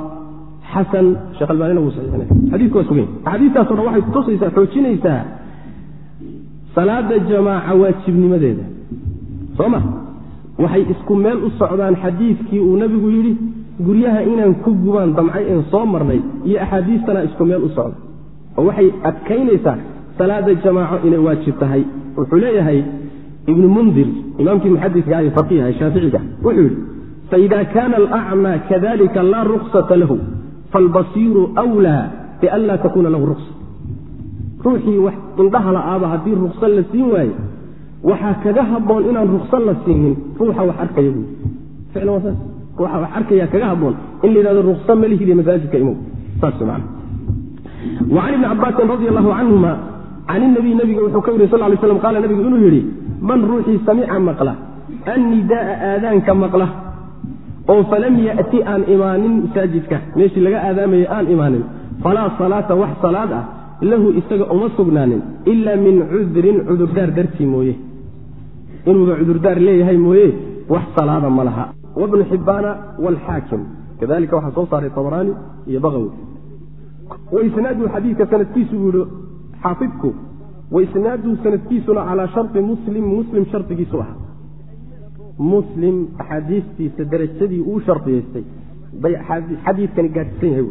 xasan sheekh albaanina wuu saxiixinaya xadiidku waa sugan axaadiistaasoo dhan waxay kutusaysaa xoojinaysaa salaada jamaaca waajibnimadeeda. Soo ma? Waxay isku meel u socdaan xadiidkii uu nebigu yidhi guryaha inaan ku gubaan damcay een soo marnay iyo axaadiistana isku meel u socda. Oo waxay adkaynaysaa salaada jamaaco inay waajib tahay. Wuxuu leeyahay ibnu mundir imaamkii muxadika ee faqiiha shaaficiga wuxuu yidhi faida kaana alacmaa kadalika laa ruksata lahu falbasiiru wlaa bianlaa takuuna lahu ruksa ruuxii wax indhaha la'aaba haddii rukso la siin waaye waxaa kaga habboon inaan rukso la siinin. Ruuxa wax arkaya buui ficlan waa saas. Waxa wax arkaya kaga haboon in la yidhahdo ruksa malihid masaajidka imow saas man wacan ibni cabaasin radi allahu canhuma can inabiy nabiga wuxuu ka wariy sal ly slam qaala nabigu inuu yidhi man ruuxii samica maqla annidaaa aadaanka maqla oo falam yati aan imaanin masaajidka. Meeshii laga aadaamayay aan imaanin falaa salaata wax salaad ah lahu isaga uma sugnaanin ila min cudrin cudurdaar dartii mooye. Inuuba cudurdaar leeyahay mooye wax salaada ma laha. Wabnu xibbaana waalxaakim kadalika waxaa soo saaray tabraani iyo baqawi. Waisnaadu xadiidka sanadkiisu buu yihi xaafidku waisnaadu sanadkiisuna calaa shari muslim muslim shardigiisu ahaa muslim axaadiistiisa darajadii uu shardiyaystay bay xadiidkani gaadhsiisan yahay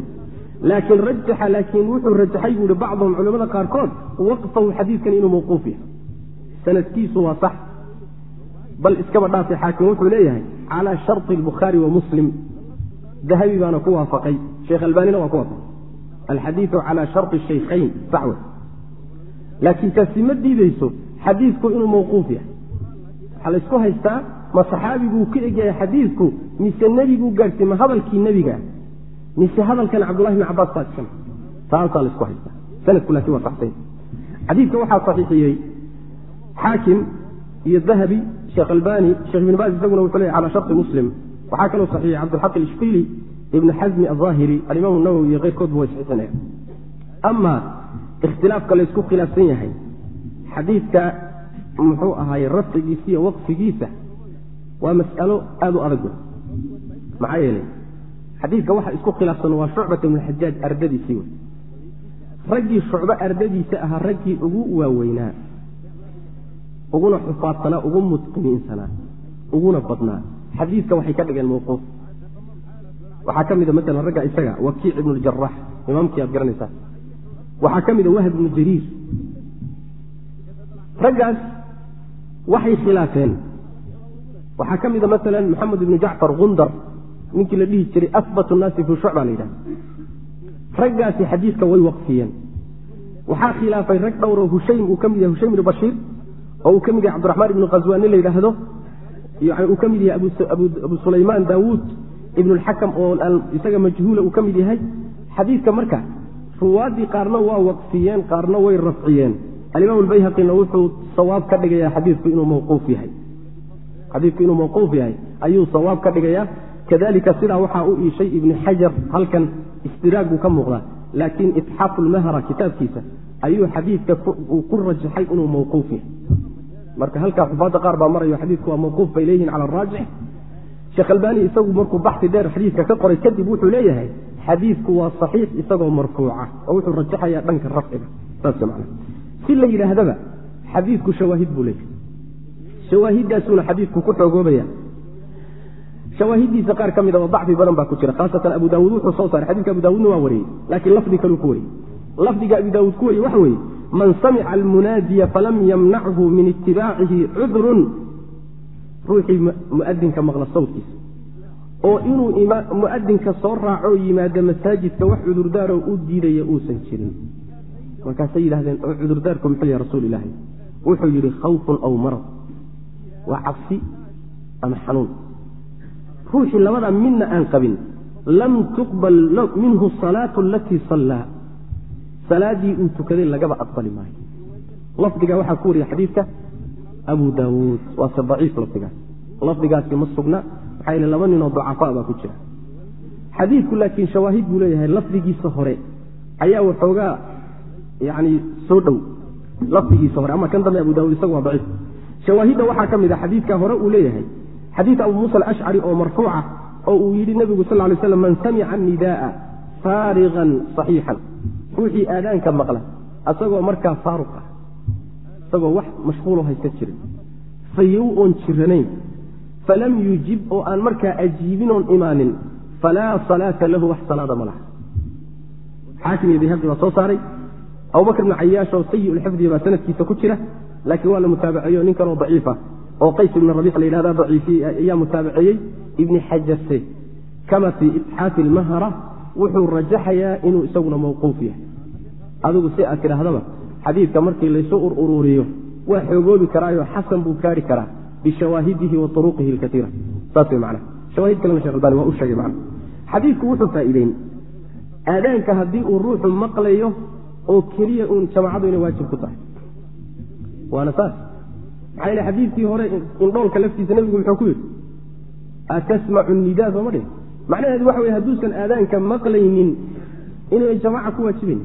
laakiin rajaxa laakiin wuxuu rajaxay buu ihi bacduhum culamada qaarkood waqfahu xadiidkan inuu mawquuf yahay. Sanadkiisu waa sax. Bal iskaba dhaafay xaakim wuxuu leeyahay calaa shari albukhaari wa muslim. Dahabi baana ku waafaqay. Sheekh albaanina waa ku waafaqay. Alxadiidu calaa shari shaykhayn saxwe. Laakiin taasi ma diideyso xadiidku inuu mawquuf yahay. Waxaa laysku haystaa ma saxaabiguu ka egyahay xadiidku mise nebiguu gaadhsiy ma hadalkii nebiga mise hadalkan cabdullahi bn cabaas baa iskana taasaa laysku haystaa sanadku laakiin waa saxsan xadiidka waxaa saxiixiyey xaakim iyo dahabi sheekh albani sheekh ibn baas isaguna wuxuu leeyahy cala sharti muslim. Waxaa kaloo saxiixiyey cabdilxaq alishfiili ibn xasmi azaahiri alimaam nawowi iyo keyrkoodba way saxiixinaya ama ikhtilaafka laysku khilaafsan yahay xadiidka muxuu ahaay rafcigiisa iyo waqfigiisa waa mas'alo aada u adag maxaa yeelay xadiidka waxa isku khilaafsan waa shucbata ibnu xajaaj ardadiisii wey raggii shucbo ardadiisa ahaa raggii ugu waaweynaa uguna xufaadsanaa ugu mutqiniinsanaa uguna badnaa. Xadiidka waxay ka dhigeen mawquuf. Waxaa ka mida maalan ragga isaga wakiic ibnu ljarax imaamkii aad garanaysaa. Waxaa ka mida wahb ibnu jariir. Raggaas waxay khilaafeen. Waxaa ka mida maalan maxamed ibnu jacfar gundar ninkii la dhihi jiray ahbat nnaasi fii shucba la yidhaha raggaasi xadiidka way waqfiyeen. Waxaa khilaafay rag dhowroo hushaym uu ka mid yahay hushaym ibnu bashiir oo uu ka mid yahay cabdiraxmaan ibnu khaswaan nin la yidhaahdo uu ka mid yahay abu sulaymaan daawuud ibnu lxakam oo isaga majhuula uu ka mid yahay. Xadiidka marka ruwaaddii qaarna waa waqfiyeen qaarna way rafciyeen. Alimaam albayhaqina wuxuu sawaab ka dhigayaa xadiidku inuu mawquuf yahay ayuu sawaab ka dhigayaa kadalika sidaa waxaa u iishay ibni xajar halkan istiraag buu ka muuqdaa. Laakiin itxaafu lmahra kitaabkiisa ayuu xadiidka uu ku rajaxay inuu mawquuf yahay. Marka halkaa xufaadda qaar baa marayo xadiidku waa mawquuf bay leeyihiin cala araajix sheekh albani isagu markuu baxsi dheer xadiidka ka qoray kadib wuxuu leeyahay xadiidku waa saxiix isagoo marfuuca oo wuxuu rajaxayaa dhanka rafciga. Saas man si la yidhaahdaba xadiidku shawaahid buu leeyahay. Shawaahiddaasuuna xadiidku ku xoogoobaya shawaahidiisa qaar ka mida oo dacfi badan baa ku jira khaasatan abu daawuud wuxuu soo saaray xadidka abu daawuudna waa wariyey laakiin lafdi kaluu ku wariyey. Lafdiga abu daawuud ku wariyey waxa weeye man samica almunaadiya falam yamnachu min itibaacihi cudrun. Ruuxii muadinka maqla sawtkiisa. Oo inuu muadinka soo raaco yimaado masaajidka wax cudurdaaroo u diidaya uusan jirin. Markaasay yidhahdeen oo cudurdaarku muxuu yahay rasuul ilaahi wuxuu yidhi khawfun aw marad. Waa cabsi ama xanuun ruuxii labada midna aan qabin. Lam tuqbal minhu salaatu alatii sallaa. Salaadii uu tukaday lagaba aqbali maayo. Lafdiga waxaa ku wariya xadiidka abu daawuud. Waase daciif lafdigaas lafdigaasi ma sugna maxaa yele laba ninoo dacafaa baa ku jira. Xadiidku laakiin shawaahid buu leeyahay lafdigiisa hore. Ayaa waxoogaa yani soo dhow. Lafdigiisa hore. Ama kan dambe abu daawud isagu waa daciif. Shawaahidda waxaa ka mid a xadiidka hore uu leeyahay xadiid abu muusa alashcari oo marfuuca oo uu yidhi nebigu sal lay slam man samica anidaaa faarigan saxiixan. Ruuxii aadaanka maqla asagoo markaa faaruq ah isagoo wax mashquulo hayska jirin. Fayow oon jiranayn falam yujib oo aan markaa ajiibin oon imaanin falaa salaata lahu wax salaada ma laha. Xaakim iyo bayhaqi baa soo saaray. Abubakr bn cayaash oo sayi lxifdiya baa sanadkiisa ku jira laakiin waa la mutaabaceeyo nin kaloo daciifa oo qays ibn rabiic la yidhahda daciifiye ayaa mutaabaceeyey ibni xajarse kama fii itxaafi ilmahara wuxuu rajaxayaa inuu isaguna mawquuf yahay. Adigu si aad tidhaahdaba xadiidka markii laysu ur uruuriyo waa xoogoobi karaayo xasan buu gaari karaa bishawaahidihi wa uruqihi lkaiira saas way macnaha shawaahid kalena shekh albani waa u sheegay macna. Xadiidku wuxuu faa'iideyn. Aadaanka haddii uu ruuxu maqlayo oo keliya uun jamaacadu inay waajib ku tahay. Waana saas maxaa yele xadiidkii hore indhoolka laftiisa nebigu muxuu ku yidhi atasmacu nidaa sooma dhihin macnaheedu waxa weye hadduusan aadaanka maqlaynin inay jamaaca ku waajibayn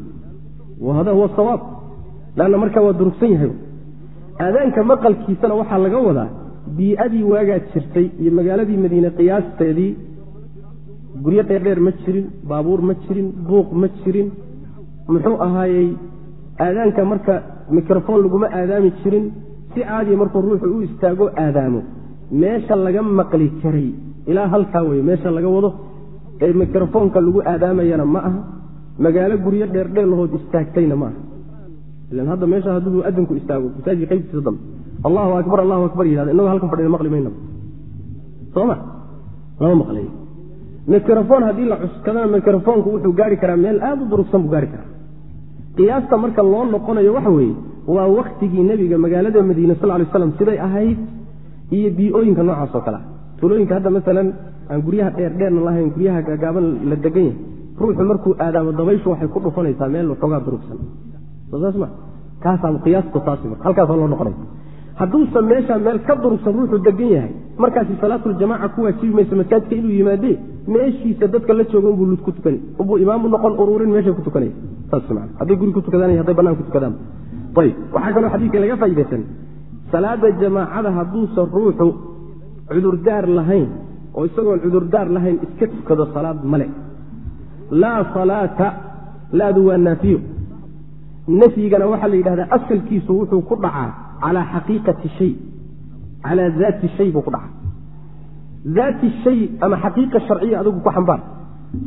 hada huwa sawaab lanna markaa waa durugsan yahay. Aadaanka maqalkiisana waxaa laga wadaa bii-adii waagaa jirtay iyo magaaladii madiine qiyaasteedii. Guryo dheerdheer ma jirin baabuur ma jirin buuq ma jirin. Muxuu ahaayey aadaanka marka mikrofon laguma aadaami jirin si caadiya markuu ruuxu u istaago aadaamo. Meesha laga maqli karay. Ilaa halkaa weye meesha laga wado. Ee mikrofoonka lagu aadaamayana ma aha. Magaalo guryo dheerdheer lahood istaagtayna ma aha. Ilan hadda meesha hadduu adinku istaago masaajid qaybtiisa dambe. Allahu akbar allahu akbar yihahda inagoo halkan fadhina maqli maynaba sooma lama maqlayo mikrofon haddii la cuskadana mikrofoonku wuxuu gaari karaa meel aada u durugsan buu gaari karaa. Qiyaasta marka loo noqonayo waxa weeye waa waktigii nebiga magaalada madiine sal lay slam siday ahayd iyo bii-ooyinka noocaas oo kalea tulooyinka hadda maalan aan guryaha dheerdheerna lahayn guryaha gaagaaban la degan yahay ruuxu markuu aadaamo dabayshu waxay ku dhufanaysaa meel waxoogaa durugsan. Sosaas ma kaasaa qiyaastu taas marka halkaasa loo noqonay. Hadduusan meeshaa meel ka durugsan ruuxuu degan yahay markaasi salaatuljamaca ku waajibi mayso masaajidka inuu yimaadee meeshiisa dadka la jooga unbuu lud ku tukan ubuu imaamu noqon uruurin meesha ku tukanaya saas maa hadday guri ku tukadaan hadday banaan ku tukadaan ayb. Waxaa kaloo xadiidka laga faa'idaysan salaada jamaacada hadduusan ruuxu cudurdaar lahayn oo isagoon cudurdaar lahayn iska tukado salaad male laa salaata laadu waa naafiyo. Nafyigana waxaa la yidhahdaa asalkiisu wuxuu ku dhacaa calaa xaqiiqati shay. Calaa daati shay buu ku dhacaa. Daati shay ama xaqiiqa sharciya adigu ku xambaar.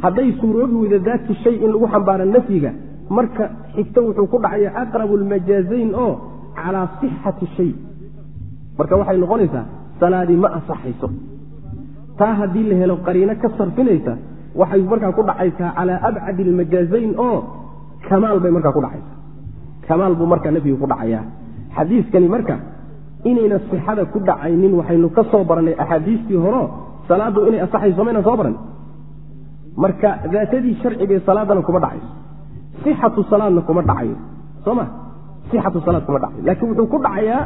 Hadday suuroobi weyda daati shay in lagu xambaaro nafyiga marka xigto wuxuu ku dhacaya aqrabu lmajaazayn oo calaa sixati shay. Marka waxay noqonaysaa salaadii ma asaxayso taa haddii la helo qariino ka sarfinaysa waxay markaa ku dhacaysaa calaa abcadi ilmajaazayn oo kamaal bay markaa ku dhacaysa kamaal buu markaa nafyigu ku dhacayaa xadiiskani marka inayna sixada ku dhacaynin waxaynu ka soo barannay axaadiistii horeo salaaddu inay asaxayso maynan soo baran marka daatadii sharcigae salaadana kuma dhacayso sixatu salaadna kuma dhacayo soo ma sixatu salaad kuma dhacayo laakiin wuxuu ku dhacayaa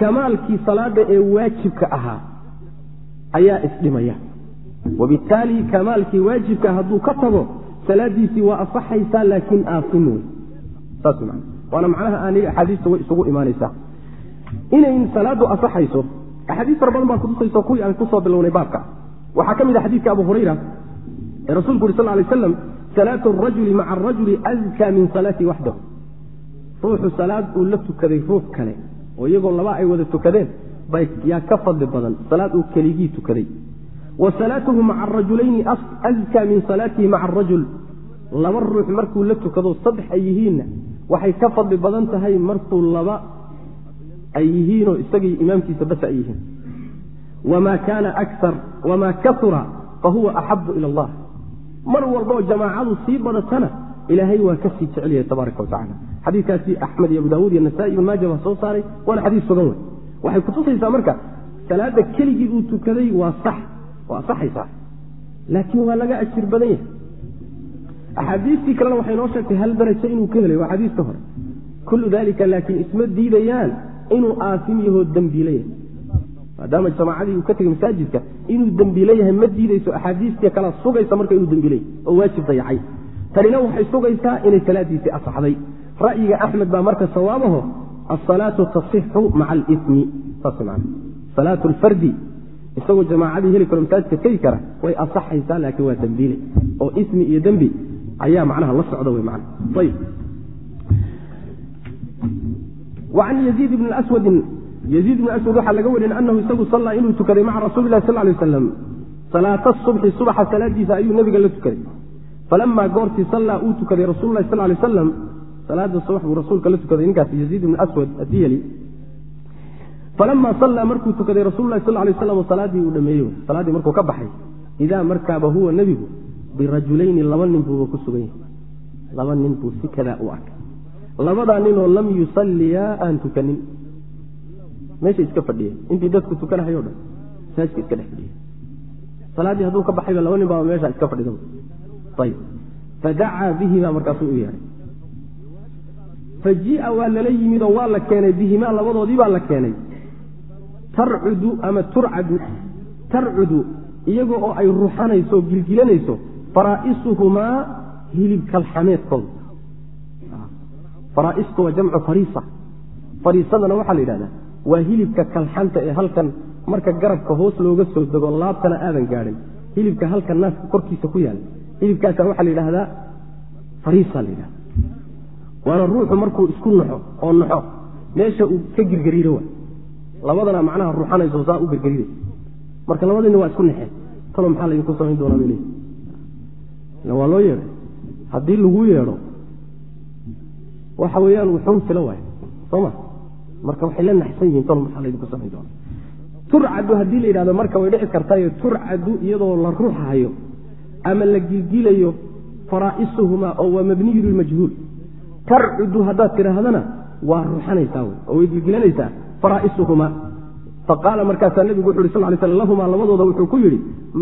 kamaalkii salaada ee waajibka ahaa. Ayaa isdhimaya. Wabittaali kamaalkii waajibka hadduu ka tago salaadiisii waa asaxaysaa laakiin aafin wey saas man waana macnaha aanay axaadiista way isugu imaanaysaa. Inay salaadu asaxayso axaadiis fara badan baa kutusayso kuwii aan ku soo bilownay baabka. Waxaa ka mid a xadiidka abu hurayra ee rasulku uri sal lay slam salaatu arajuli maca arajuli azkaa min salaatii waxdahu ruuxu salaad uu la tukaday ruux kale. oo iyagoo laba ay wada tukadeen yaa ka fadli badan salaad uu keligii tukaday wa salaatuhu maca arajulayni azkaa min salaatihi maca arajul laba ruux markuu la tukado saddex ay yihiinna waxay ka fadli badan tahay markuu laba ay yihiinoo isagii imaamkiisa bas ay yihiin wamaa kaana akar wamaa kasura fa huwa axabu ila allah mar walbaoo jamaacadu sii badatana ilaahay waa ka sii jecelyahay tabaaraka watacala xadiikaasi axmed iyo abu daawuud iyo nasaai ibn maaja baa soo saaray waana xadiis sugan wey waxay kutusaysaa marka salaada keligii uu tukaday waa sax waa asaxaysaa laakiin waa laga ajir badan yahay. Axaadiistii kalena waxay noo sheegtay hal darajo inuu ka helay waa xadiiska hore. Kullu dalika laakiin isma diidayaan inuu aasim yahoo dembiile yahay maadaama jamaacadii uu ka tegey masaajidka inuu dembiile yahay ma diidayso axaadiistii kala sugaysa marka inuu dembiile yahy oo waajib dayacay. Tanina waxay sugaysaa inay salaadiisii asaxday ra'yiga axmed baa marka sawaabaho asalaatu tasixu maca man salaatu lfardi isagoo jamaacadii heli karo masaajidka tegi kara way asaxaysaa laakiin waa dembiile oo ismi iyo dembi ayaa macnaha la socda wey man ayb an yziid bni swadin yaziid bni aswad waxaa laga warin anahu isagu sallaa inuu tukaday maca rasuuli lah sal lay aslam salaata subxi subaxa salaadiisa ayuu nabiga la tukaday falamaa goortii sallaa uu tukaday rasul lahi sal lay aslam salaada subax buu rasuulka la tukaday ninkaas yaziid bni aswad adiyali falamaa sallaa markuu tukaday rasul lahi sal lay aslam salaadii uu dhameeyey salaaddii markuu ka baxay idaa markaaba huwa nebigu birajulayni laba nin buuba ku sugan yahay laba nin buu si u arkay labadaa ninoo lam yusalliyaa aan tukanin meesha iska fadhiya intii dadku tukanahayo dhan masaajka iska dhex fadhiya salaaddii hadduu ka baxayba laba nin baa meesha iska fadhida ayib fadacaa bihimaa markaasuu u yeedhay fajii'a waa lala yimidoo waa la keenay bihimaa labadoodii baa la keenay. Tarcudu ama turcadu tarcudu iyaga oo ay ruxanayso gilgilanayso faraa'isuhumaa hilib kalxameedkooda faraa'istu waa jamcu fariisa. Fariisadana waxaa la yidhahdaa waa hilibka kalxanta ee halkan marka garabka hoos looga soo dego laabtana aadan gaadhin. Hilibka halkan naaska korkiisa ku yaalla hilibkaasa waxaa la yidhaahdaa fariisa la yidhahda waana ruuxu markuu isku naxo oo naxo meesha uu ka girgariiro wa labadana macnaha ruxanayso saa u girgariiray marka labadiina waa isku naxeen talo maxaa laydinku samayn doonaa bay leeyihi waa loo yeedhay. Haddii lagu yeedho waxa weeyaan wuxuun filo waay sooma marka waxay la naxsan yihiin talo maxaa laydinku samayn doonaa turcadu haddii la yidhahdo marka way dhici kartaayo turcadu iyadoo la ruuxahayo ama la gilgilayo faraa'isuhumaa oo waa mabniyu lilmajhuul. Tarcudu haddaad tidhaahdana waa ruuxanaysaa wey oo way gilgilanaysaa faraa'isuhumaa. Faqaala markaasaa nebigu wuxu uhi sal ly sl lahumaa labadooda wuxuu ku yidhi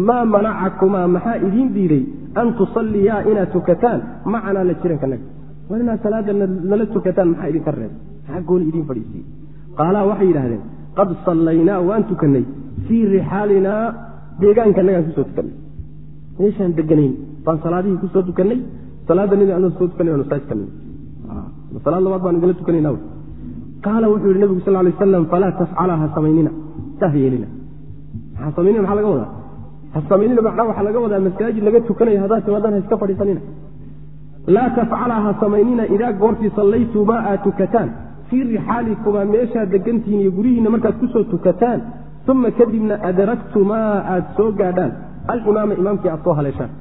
maa manacakumaa maxaa idiin diiday an tusalliyaa inaad tukataan? Macanaa la jirankanaga war inaad salaada nala tukataan maxaa idinka reeb maxaa gooni idiin fadhiisiiye qaalaa waxay yidhahdeen qad sallaynaa waan tukannay fii rixaalinaa deegaankanagaan ku soo tukannay. Meeshaan deganayn baan salaadihii ku soo tukannay salaadda nabi anoo soo tukanay aanu saas kanay salaad labaad baan idinla tukanayna qaala wuxuu yidhi nabigu sal lay aslam falaa tafcalaa ha samaynina saa ha yeelina ha samaynina maxaa laga wadaa? Ha samaynina macnaa waxaa laga wadaa masaajid laga tukanayo haddaad timaadaan ha iska fadhiisanina. Laa tafcalaa ha samaynina idaa goortii sallaytumaa aad tukataan fii rixaalikumaa meeshaad degantihiin iyo guryihiinna markaad ku soo tukataan uma kadibna adragtumaa aad soo gaadhaan alimaama imaamkii aad soo haleeshaan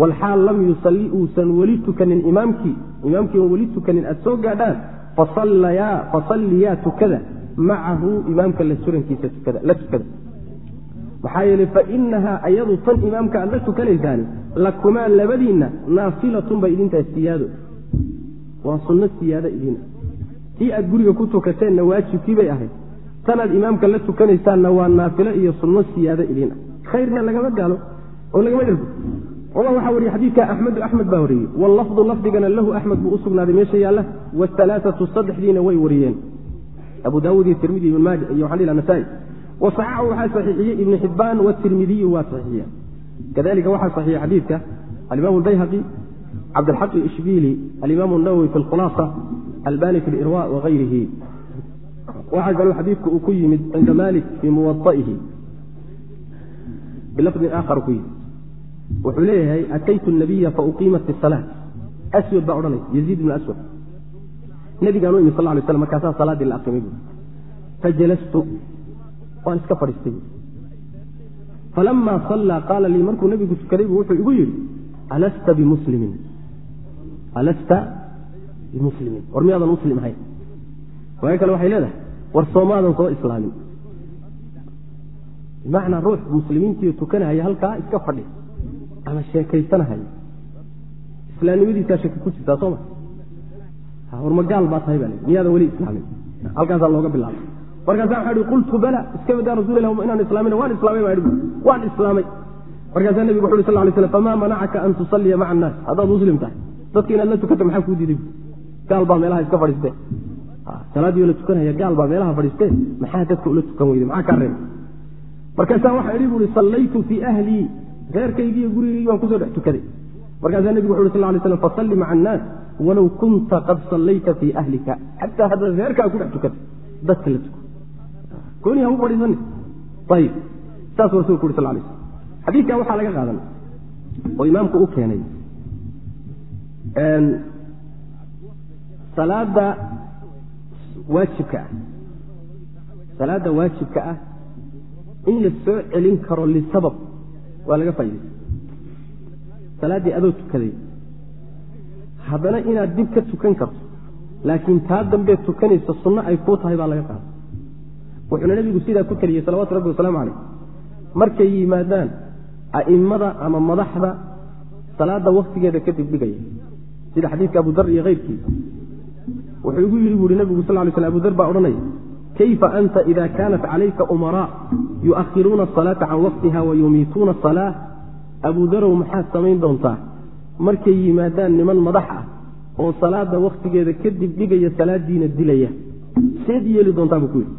walxaal lam yusalli uusan weli tukanin imaamkii imaamkii oon weli tukanin aad soo gaadhaan fasalliyaa tukada macahu imaamka la surankiisa la tukada maxaa yeeley fainahaa ayadu tan imaamka aad la tukanaysaani lakumaa labadiinna naafilatun bay idintahay siyaado waa sunno siyaado idina tii aad guriga ku tukateenna waajibkii bay ahayd. Tanaad imaamka la tukanaysaanna waa naafilo iyo sunno siyaado idin ah. Khayrna lagama gaalo oo lagama dhergo wama waxaa wariye xadiidka axmedu axmed baa wariyey wallafdu lafdigana lahu axmed buu u meesha yaalla. Waalaaatu saddexdiina way wariyeen. Abu daawud iyo tirmidi ibn maaja iyo waxaan nasaa-i wasaxaxu waxaa saxiixiyey ibnu xibbaan watirmidiyu waa saxiixiya kadalika waxaa saxiixiya xadiidka alimaam albayhaqi cabdilxaq ishbiili alimaam nawowi fi lkhulaasa albani fi lirwa waxaa kaloo xadiidku uu ku yimid cinda malik fii muwaaihi bilafdin aakhar ku yimid. Wuxuu leeyahay ataytu nabiya fauqiimat isala aswad baa odhanay yaziid ibn aswad. Nabigaan u imi sal lay slam markaasaa salaaddii la aqimay buui fajalastu waan iska fadhiistay. Falama sallaa qaala lii markuu nabigu tukaday buu wuxuu igu yidhi alasta bimuslimin alasta bimuslimin war miyaadan muslim ahayn? Waayo kale waxay leedahay war soomaadan soo islaamin. Bimacnaa ruux muslimiintiio tukanahaya halkaa iska fadhi ama sheekaysanahaya. Islaamnimadiisaa shaki ku jirtaa sooma war ma gaal baa tahay baa miyaadan weli islaamin. Halkaasaa looga bilaabay. Markaasaa waxaa ihi qultu bala iska badaa rasul ilah inaan islaamin waan islaamay baa waan islaamay. Markaasaa nebigu wuxu uhi sal lay slam famaa manacaka an tusalliya maca annaas. Haddaad muslim tahay dadka inaad la tukata maxaa kuu diiday gaal baa meelaha iska fadhiistee salaaddii la tukanaya gaal baa meelaha fadhiistee maxaa dadka ula tukan weyday maxaa kaa reebay? Markaasaa waxaa idhi buui sallaytu fii ahlii reerkaygiiyo gurigaygii baan ku soo dhex tukaday. Markaasaa nebigu wuxu uhi sal lay slam fasalli maca annaas walow kunta qad sallayta fii ahlika. Xataa haddaad reerkaa ku dhex tukatay dadka la tuko. Gooni ha u fadhiisani ayib saas rasuulku uri sal lay slam xadiidkaa waxaa laga qaadan oo imaamku u keenay salaada waajibka ah. Salaadda waajibka ah in la soo celin karo lisabab waa laga faa'idaysa salaaddii adoo tukaday haddana inaad dib ka tukan karto laakiin taa dambeed tukanaysa sunno ay kuu tahay baa laga qaada wuxuuna nebigu sidaa ku teliyey salawatu rabbi wasalaamu calayh. Markay yimaadaan a'immada ama madaxda salaadda wakhtigeeda kadib dhigaya. Sida xadiidka abudar iyo keyrkii wuxuu igu yidhi buuhi nebigu sal lay sl abudar baa odhanaya kayfa anta ida kaanat calayka umaraa yu'akhiruuna asalaata can waqtiha wa yumiituuna asalaa abuudarow maxaad samayn doontaa? Markay yimaadaan niman madax ah oo salaada wakhtigeeda kadib dhigaya salaadiina dilaya. Seed yeeli doontaa buu ku yidhi.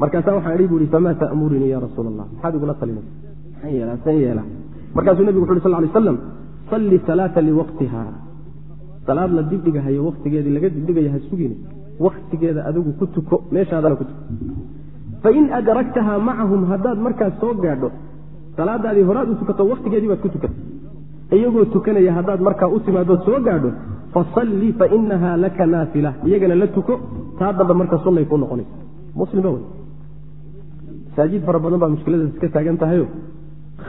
Markaasaa waxaan idhi bu famaa ta'murinii ya rasuula allah maxaad igula talinaysa maxaan yeelaa? Seen yeelaa. Markaasuu nebigu wuxu uhi sal ly slam salli salaata liwaqtiha salaad la dibdhigahayo wakhtigeedii laga dibdhigaya ha sugin wakhtigeeda adigu ku tuko meeshaadana ku tuko. Fain adraktaha macahum haddaad markaas soo gaadho salaadaadii horaad u tukato wakhtigeedii baad ku tukata iyagoo tukanaya haddaad markaa u timaadood soo gaadho fasalli fainaha laka naafila. Iyagana la tuko taa dambe marka sunnay kuu noqonaysa muslim ba wey masaajid fara badan baa mushkiladaas iska taagan tahayo.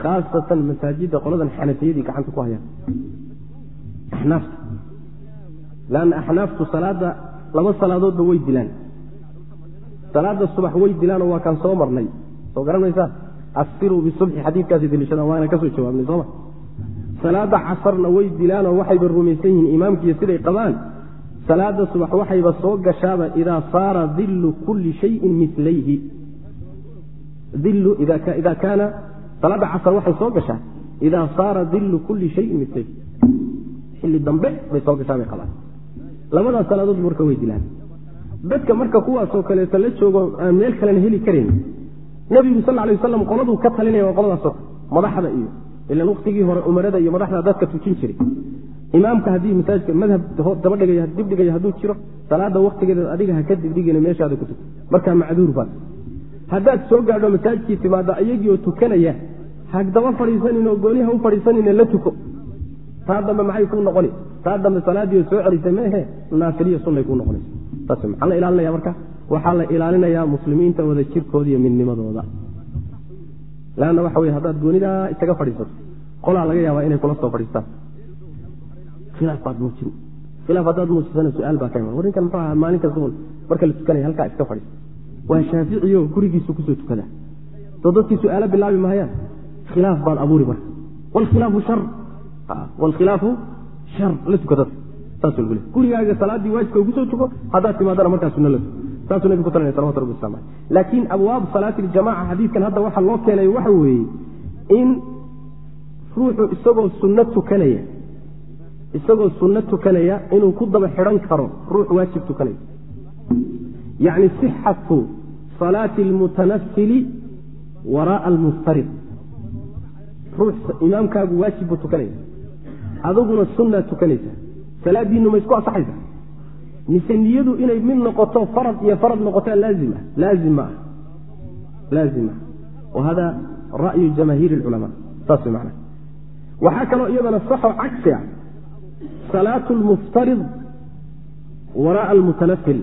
Khaasatan masaajidda qoladan xanafiyadii gacanta ku hayaan lanna axnaaftu salaada laba salaadoodba way dilaan salaada subax way dilaanoo waa kaan soo marnay soo garanaysaa asiruu bisubxi xadiidkaasi daliishadaan waana ka soo jawaabnay sooma salaada casarna way dilaanoo waxayba rumaysan yihiin imaamkiiyo siday qabaan salaada subax waxayba soo gashaaba idaa saara dillu kulli shayin milayhi dillu ida kaana salaada casar waxay soo gashaa idaa saara dillu kulli shayin milayhi xilli dambe bay soo gashaa bay qabaan labadaas salaadood marka way dilaan. Dadka marka kuwaasoo kaleeto la joogo aan meel kalena heli karayn nebigu sal lay waslam qoladuu ka talinaya waa qoladaasoo madaxda iyo ilan waktigii hore umarada iyo madaxda dadka tujin jiray. Imaamka haddii masaajidka madhab dabadhigaya dibdhigaya hadduu jiro salaada waktigeeda adiga ha ka dibdhigina meeshaada ku tuko markaa macduur baas haddaad soo gaadho masaajidkii timaada iyagii oo tukanaya hagdaba fadhiisanin oo gooniha u fadhiisanine la tuko. Taa dambe maxay kuu noqoni taa dambe salaadii soo celisay maehe naafiliya sunnay kuu noqonaysa. Maxaa la ilaalinaya marka? Waxaa la ilaalinayaa muslimiinta wada jirkooda iyo midnimadooda. Lanna waxa wey haddaad goonidaa isaga fadhiisato qolaa laga yaabaa inay kula soo fadhiistaan. Khilaaf baad muujin. Khilaaf haddaad muujisana su'aal baa ka iman war ninkan muxuu ahaa maalin kasta marka la tukanaya halkaa iska fadhiista waa shaaficiyo gurigiisu ku soo tukada soo dadkii su'aalo bilaabi mahayaan khilaaf baad abuuri marka. Wlkhilaafu shar. Wlkhilaafu shar la tuka dadka saas gu gurigaaga salaaddii waajibka ku soo tuko haddaad timaadana markaa la tuko saasuu nabig ku talinaya salawatu rabbi waslamu aleyh laakiin abwaab salaati iljamaca xadiidkan hadda waxaa loo keenay waxa weeye in ruuxu isagoo sunno tukanaya isagoo sunno tukanaya inuu ku daba xidhan karo ruux waajib tukanaya. Yacni sixatu salaati almutanafili wara'a almuftarid ruux imaamkaagu waajib buu tukanaya aduguna sunnaad tukanaysa salaadiinnu ma isku asaxaysa mise niyadu inay mid noqoto farad iyo farad noqotaa laazim ah laazim ma ah. Laazim ah. Wa hada ra'yu jamaahiir اlculamaa saas man waxaa kaloo iyadana saxo cagsi ah. Salaatu lmuftarid wara'a almutanafil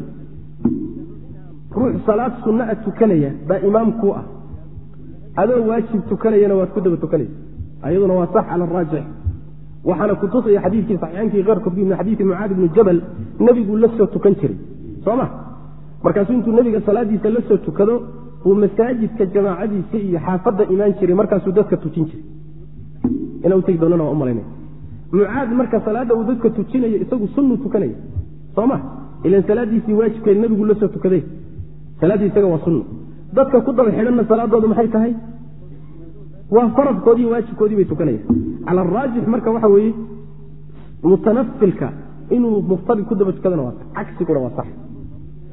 ruux salaad sunna a tukanaya baa imaamkuu ah. Adoo waajib tukanayana waad ku daba tukanaysa. Ayaduna waa sax cala araajix waxaana kutusaya xadiidkii saxiixankii keyrkoodki min xadiidi mucaadi bni jabal nebiguu la soo tukan jiray. Soo ma? Markaasuu intuu nebiga salaadiisa la soo tukado buu masaajidka jamaacadiisa iyo xaafadda imaan jiray markaasuu dadka tujin jiray. Ina utegi doonana waa u malaynaya. Mucaad marka salaadda uu dadka tujinayo isagu sunnuu tukanaya. Soo ma? Ilan salaaddiisii waajibkeed nebigu la soo tukaday salaaddii isaga waa sunno dadka ku daba xidhanna maxay tahay? Waa faradkoodii waajibkoodii bay tukanayaan cala araajix marka waxa weeye mutanafilka inuu muftarid ku daba tukadana waa cagsiguna waa sax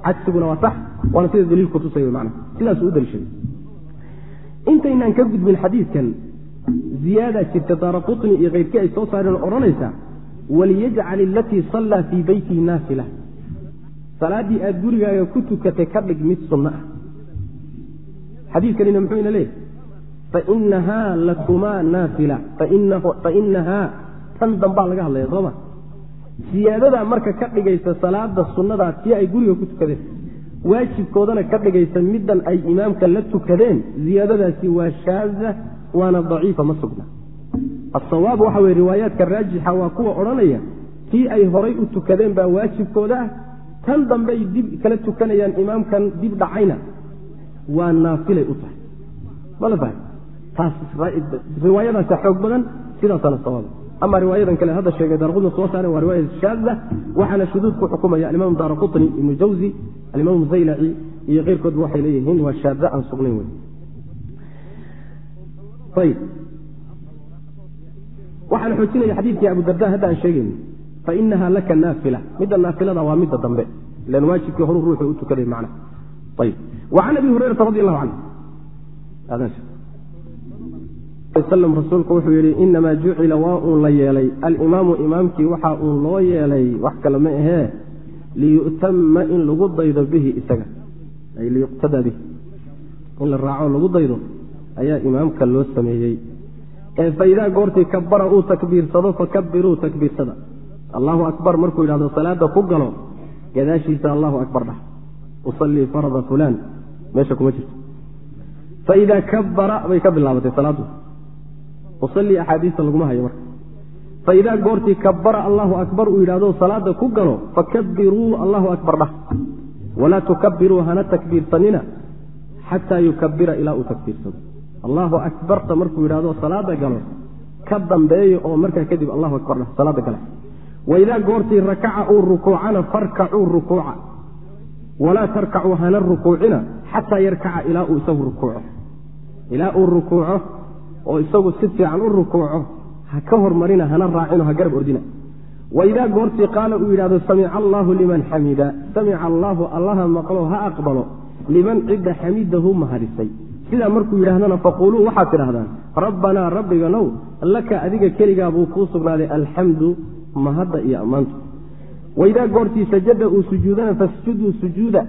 cagsiguna waa sax waana sida daliilku tusay mana sidaasuu u daliishaday intaynaan ka gudbin xadiidkan ziyaadaa jirta daara qutni iyo keyrkii ay soo saareen oo odhanaysa waliyajcal ilatii sallaa fii beytihi naafila salaaddii aad gurigaaga ku tukatay ka dhig mid sunno ah xadiidkanina muxuu ina leeyahy fainahaa lakumaa naafila fainahaa tan dambaa laga hadlaya sooma. Siyaadadaa marka ka dhigaysa salaada sunnadaa tii ay guriga ku tukadeen waajibkoodana ka dhigaysa middan ay imaamka la tukadeen ziyaadadaasi waa shaaza waana daciifa ma sugna. Asawaab waxa weye riwaayaadka raajixa waa kuwa odhanaya tii ay horay u tukadeen baa waajibkooda ah tan dambey dib kala tukanayaan imaamkan dib dhacayna waa naafilay u tahay riwaayadaasa xoog badan sidaasana sawaab. Ama riwaayadan kale hadda sheegay daarqutni soo saaren waa riwaaya shaada waxaana shuduud ku xukumaya alimaam daara qutni ibnu jawzi alimaam zaylaci iyo keyrkoodba waxay leeyihiin waa shaada aan sugnayn wey waxaan xoojinaya xadiidkii abu darda hadda aan sheegayno fainaha laka naafila. Midda naafilada waa midda dambe. Ilan waajibkii horu ruuxu u tukaday macna. Ayb wa can abi hurayrata radi allahu canhu rasuulku wuxuu yihi inamaa jucila waa uun la yeelay. Alimaamu imaamkii waxa uun loo yeelay wax kale ma ahee liyu'tama in lagu daydo bihi isaga. Ay liyuqtada bih in la raaco lagu daydo ayaa imaamka loo sameeyey. Ee faidaa goortii kabara uu takbiirsado fakabiruu takbiirsada. Allahu akbar markuu yidhahdo salaada ku galo gadaashiisa allahu akbar dhah. Usallii farada fulaan. Meesha kuma jirto. Faidaa kabara bay ka bilaabatay salaaddu usallii axaadiista laguma hayo marka. Faidaa goortii kabara allahu akbar uu yidhahdo salaada ku galo fakabiruu allahu akbar dhah. Walaa tukabiruu hana takbiirsanina xataa yukabira ilaa uu takbiirsado. Allahu akbarta markuu yidhahdo salaada galo ka dambeeyo oo markaa kadib allahu akbar dhah salaada gale waidaa goortii rakaca uu rukuucana farkacuu rukuuca. Walaa tarkacuu hana rukuucina xataa yarkaca ilaa uu isagu rukuuco. Ilaa uu rukuuco oo isagu si fiican u rukuuco ha ka hormarina hana raacino ha garab ordina. Waidaa goortii qaala uu yidhahdo samica allaahu liman xamida. Samica allaahu allaha maqlo ha aqbalo. Liman cidda xamidahu mahadisay sidaa markuu yidhaahdana faquuluu waxaad tidhahdaan rabbanaa rabbiganow laka adiga keligaa buu kuu sugnaaday alxamdu mahadda iyo ammaantu. Waidaa goortii sajada uu sujuudana fasjuduu sujuuda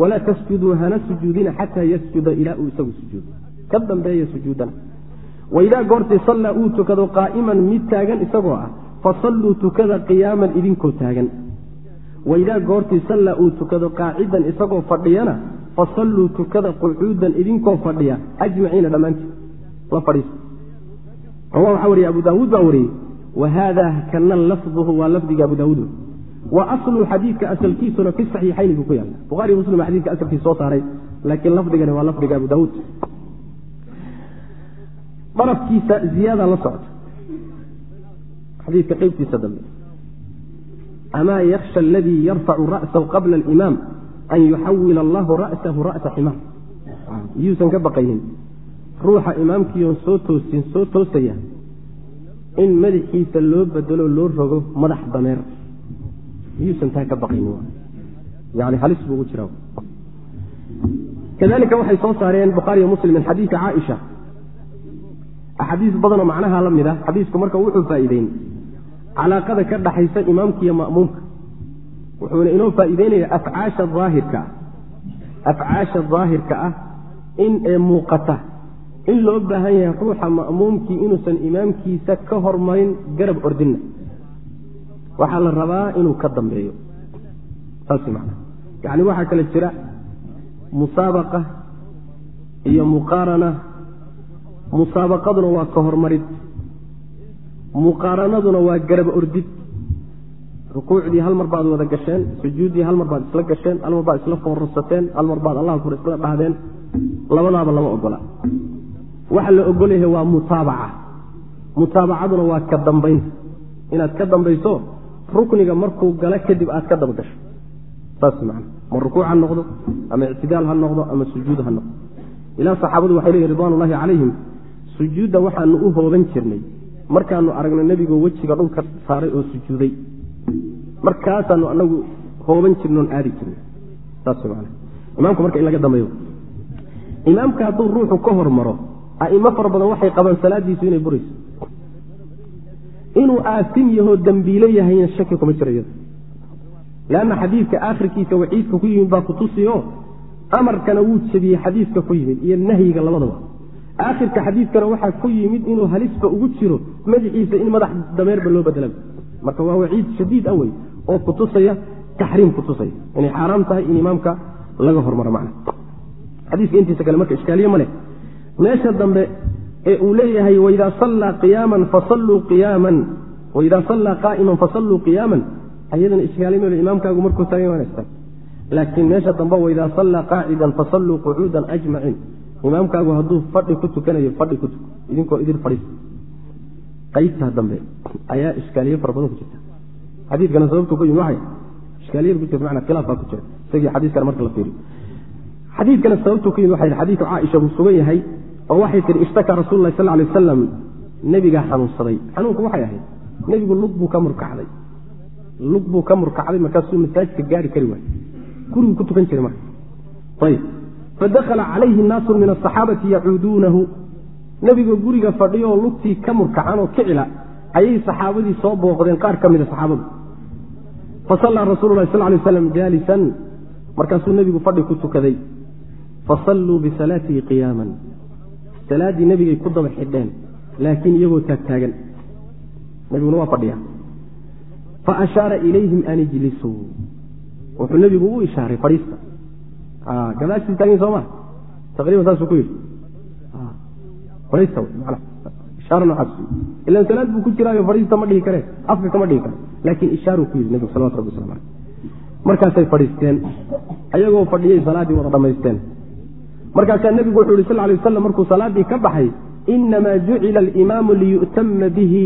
walaa tasjuduu hana sujuudina xataa yasjuda ilaa uu isagu sujuudo. Ka dambeeya sujuudana waidaa goortii sallaa uu tukado qaa'iman mid taagan isagoo ah fasalluu tukada qiyaaman idinkoo taagan. Waidaa goortii sallaa uu tukado qaacidan isagoo fadhiyana fasalluu tukada qucuudan idinkoo fadhiya ajmaciina dhammaantii la fadhiisa rawa waxaa wariye abu daawuud baa wariyey wa haada kana lafduhu waa lafdiga abu daawuud. Wa aslu xadiidka asalkiisuna fi saxiixayni buu ku yaalla buhari muslim xadidka asalkiisa soo saaray laakiin lafdigani waa lafdiga abu daawuud darafkiisa ziyaada la socota. Xadiidka qeybtiisa dambe. Amaa yaksha aladii yarfacu ra'sahu qabla alimaam an yuxawil allahu ra'sahu ra'sa ximaar miyuusan ka baqaynin. Ruuxa imaamkiion soo toosin soo toosaya in madaxiisa loo bedelo loo rogo madax dameer. Miyuusan taa ka baqaynin yani halis buu ugu jira. Kadalika waxay soo saareen bukhaariyo muslim min xadiidi caaisha axaadiis badanoo macnaha la mid a xadiisku marka wuxuu faa'iideyn. Calaaqada ka dhaxaysa imaamka iyo ma'muumka. Wuxuuna inoo faa'iideynaya afcaasha daahirka ah. Afcaasha daahirka ah in ee muuqata. In loo baahan yahay ruuxa ma'muumkii inuusan imaamkiisa ka hormarin garab ordinna. Waxaa la rabaa inuu ka dambeeyo. Saas man yacni waxaa kale jira musaabaqa iyo muqaarana musaabaqaduna waa ka hormarid. Muqaaranaduna waa garab ordid rukuucdii hal mar baad wada gasheen sujuuddii hal mar baad isla gasheen hal mar baad isla foorarsateen hal mar baad allah kur isla dhahdeen labadaaba lama ogola. Waxa la ogol yahay waa mutaabaca. Mutaabacaduna waa ka dambayn. Inaad ka dambayso rukniga markuu gala kadib aad ka daba gasho saas man ma rukuuc ha noqdo ama ictidaal ha noqdo ama sujuud ha noqdo. Ilaa saxaabadu waxay leeyihiin ridwan ullahi calayhim sujuudda waxaanu u hooban jirnay. Markaanu aragno nebigoo wejiga dhulka saaray oo sujuuday. Markaasaanu anagu hooban jirnoon aadi jirnay. Saas man imaamku marka in laga dambeeyo imaamka hadduu ruuxu ka hormaro a'imo fara badan waxay qabaan salaadiisu inay burayso. Inuu aasim yahoo dembiilo yahayna shaki kuma jiro iyada. Leanna xadiidka aakhirkiisa waciidka ku yimid baa kutusiyo amarkana wuu jebiyey xadiiska ku yimid iyo nahyiga labadaba aakhirka xadiidkana waxaa ku yimid inuu halisba ugu jiro madaxiisa in madax dameerba loo bedela marka waa waciid shadiid ah wey oo kutusaya taxriim kutusaya inay xaaraam tahay in imaamka laga hormaro macna. Xadiiska intiisa kale marka ishkaaliye ma leh. Meesha dambe ee uu leeyahay waidaa sallaa qiyaaman fasalluu qiyaaman. Waidaa sallaa qaa'iman fasalluu qiyaaman. Ayadana ishkaaliye male imaamkaagu markuu taagan waanasta laakiin meesha dambe waidaa sallaa qaacidan fasalluu qucuudan ajmaciin imaamkaagu hadduu fadhi ku tukanayo fadhi ku tuko. Idinkoo idin fadhiis qaybtaa dambe ayaa ishkaaliye fara badan ku jirta. Xadiidkana sababtu ku yimi waxay. Ishkaaliyada ku jirta macnaa khilaaf baa ku jira. Isagii xadiiskana marka la fiiriyo. Xadiidkana sababtuu ku yimid waxay xadiidku caaisha uu sugan yahay oo waxay tihi ishtakaa rasuulu lahi sal lay wasalam nebigaa xanuunsaday. Xanuunku waxay ahayd nebigu lug buu ka murkacday. Lug buu ka murkacday markaasuu masaajidka gaari kari waayey. Gurigu ku tukan jiray marka. Ayb fadakhala calayhi naasu min asaxaabati yacuuduunahu. Nebigoo guriga fadhiyooo lugtii ka murkacan oo kicila ayay saxaabadii soo booqdeen qaar ka mida saxaabadu. Fasallaa rasuulu lahi sal lay waslam jaalisan markaasuu nebigu fadhi ku tukaday. Fasalluu bisalaatihi qiyaaman. Salaaddii nebigay ku daba xidheen laakiin iyagoo taagtaagan nebiguna waa fadhiya fa ashaara ilayhim an ijlisuu. Wuxuu nebigu u ishaaray fadhiista gadaashiis taagin soo ma? Taqriban saasuu ku yidhi. Mana ishaaro noocaas ilan salaad buu ku jiraayo fadhiista ma dhihi kareen afka kama dhihi karo laakiin ishaaruu ku yidhi nebigu salawatu rabbi waslamu aleyh markaasay fadhiisteen ayagoo fadhiyay salaaddii wada dhammaysteen markaasaa nebigu wuxuu yhi sal lay waslam markuu salaaddii ka baxay inamaa jucila alimaamu liyu'tama bihi.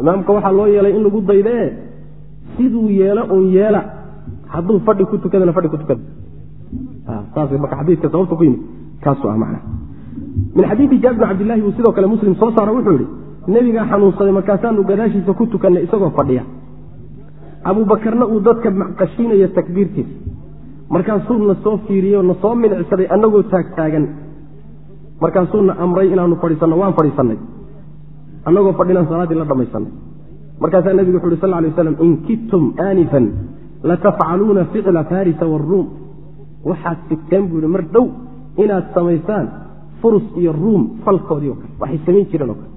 Imaamka waxaa loo yeelay in lagu daydee siduu yeelo un yeela. Hadduu fadhi ku tukadana fadhi ku tukada marka xadiidka sababta ku yimid kaasuu ah macna. Min xadiidi jaabir bn cabdillahi buu sidoo kale muslim soo saara wuxuu yihi nebigaa xanuunsaday markaasaanu gadaashiisa ku tukannay isagoo fadhiya. Abuubakarna uu dadka qashiinayo takbiirtiisa. Markaasuu na soo fiiriyey na soo milicsaday annagoo taagtaagan markaasuuna amray inaanu fadhiisanno waan fadhiisannay. Annagoo fadhinaan salaaddii la dhammaysanay markaasaa nebigu wuxu uhi sal lay waslam in kidtum aanifan latafcaluuna ficla farisa waaruum waxaad sigteen buu yihi mar dhow inaad samaysaan furus iyo ruum falkoodii kale. Waxay samayn jireen oo kale.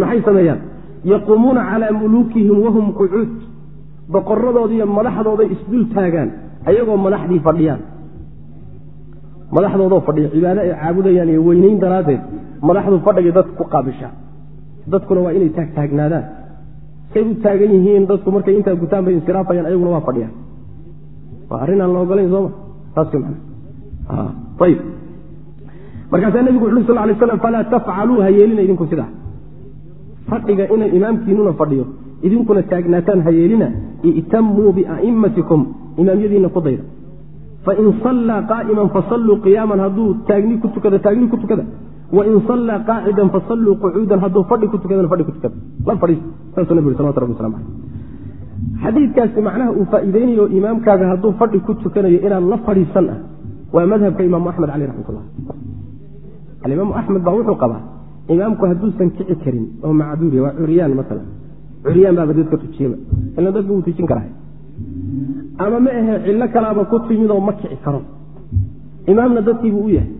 Maxay sameeyaan? Yaquumuuna calaa muluukihim wahum qucuud boqoradoodiiyo madaxdooday isdul taagaan ayagoo madaxdii fadhiyaan. Madaxdoodoo fadhiya cibaado ay caabudayaan iyo weynayn daraaddeed madaxdu fadhigay dadka ku qaabishaa. Dadkuna waa inay taagtaagnaadaan say u taagan yihiin dadku markay intaa gutaan bay insiraafayaan ayaguna waa fadhiyaan. Waa arrin aan la ogolayn sooma markaasaa nebigu wuxu sal lay slam falaa tafcaluu ha yeelina idinku sidaa fadhiga inay imaamkiinuna fadhiyo idinkuna taagnaataan ha yeelina i'tamuu bia'immatikum imaamyadiina ku dayda. Fain sallaa qaa'iman fasalluu qiyaaman hadduu taagni ku tukada taagni ku tukada. Wain sallaa qaacidan fasalluu qucuudan hadduu fadhi ku tukadana fadhi ku tukada. La fadhiista saasuu nabig salawatu rabbi waslamu caleyh xadiidkaasi macnaha uu faa'iideynayo imaamkaaga hadduu fadhi ku tukanayo inaad la fadhiisan ah waa madhabka imaamu axmed caleyh raxmatullah alimaamu axmed baa wuxuu qabaa imaamku hadduusan kici karin oo macduuriya waa curyaan maala curyaan baaba dadka tujiyaba ila dadka wuu tujin karaa ama ma ahe cillo kalaaba ku timidoo ma kici karo. Imaamna dadkiibuu u yahay.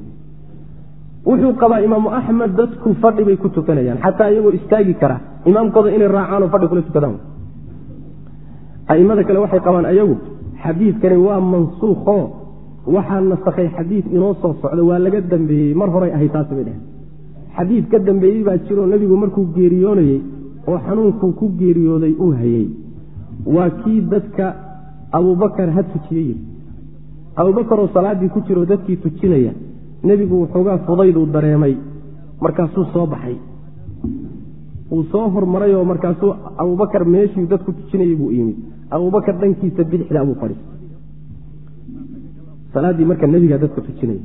Wuxuu qabaa imaamu axmed dadku fadhi bay ku tukanayaan xataa iyagoo istaagi kara imaamkooda inay raacaanoo fadhi kula tukadaan aimada kale waxay qabaan ayagu xadiidkani waa mansuukho waxaa nasakhay xadiid inoo soo socda waa laga dambeeyey. Mar horay ahay taasi bay dheheen xadiid ka dambeeyey baa jiroo nebigu markuu geeriyoonayey oo xanuunkuu ku geeriyooday uu hayey waa kii dadka abubakar ha tujiye yiri abubakaroo salaaddii ku jiroo dadkii tujinaya nebigu waxoogaa fudayduu dareemay markaasuu soo baxay. Wuu soo hormarayoo markaasuu abubakar meeshii dadku tujinayay buu yimid abubakar dhankiisa bidixda abuu fadhiistay salaaddii marka nebigaa dadka tujinaya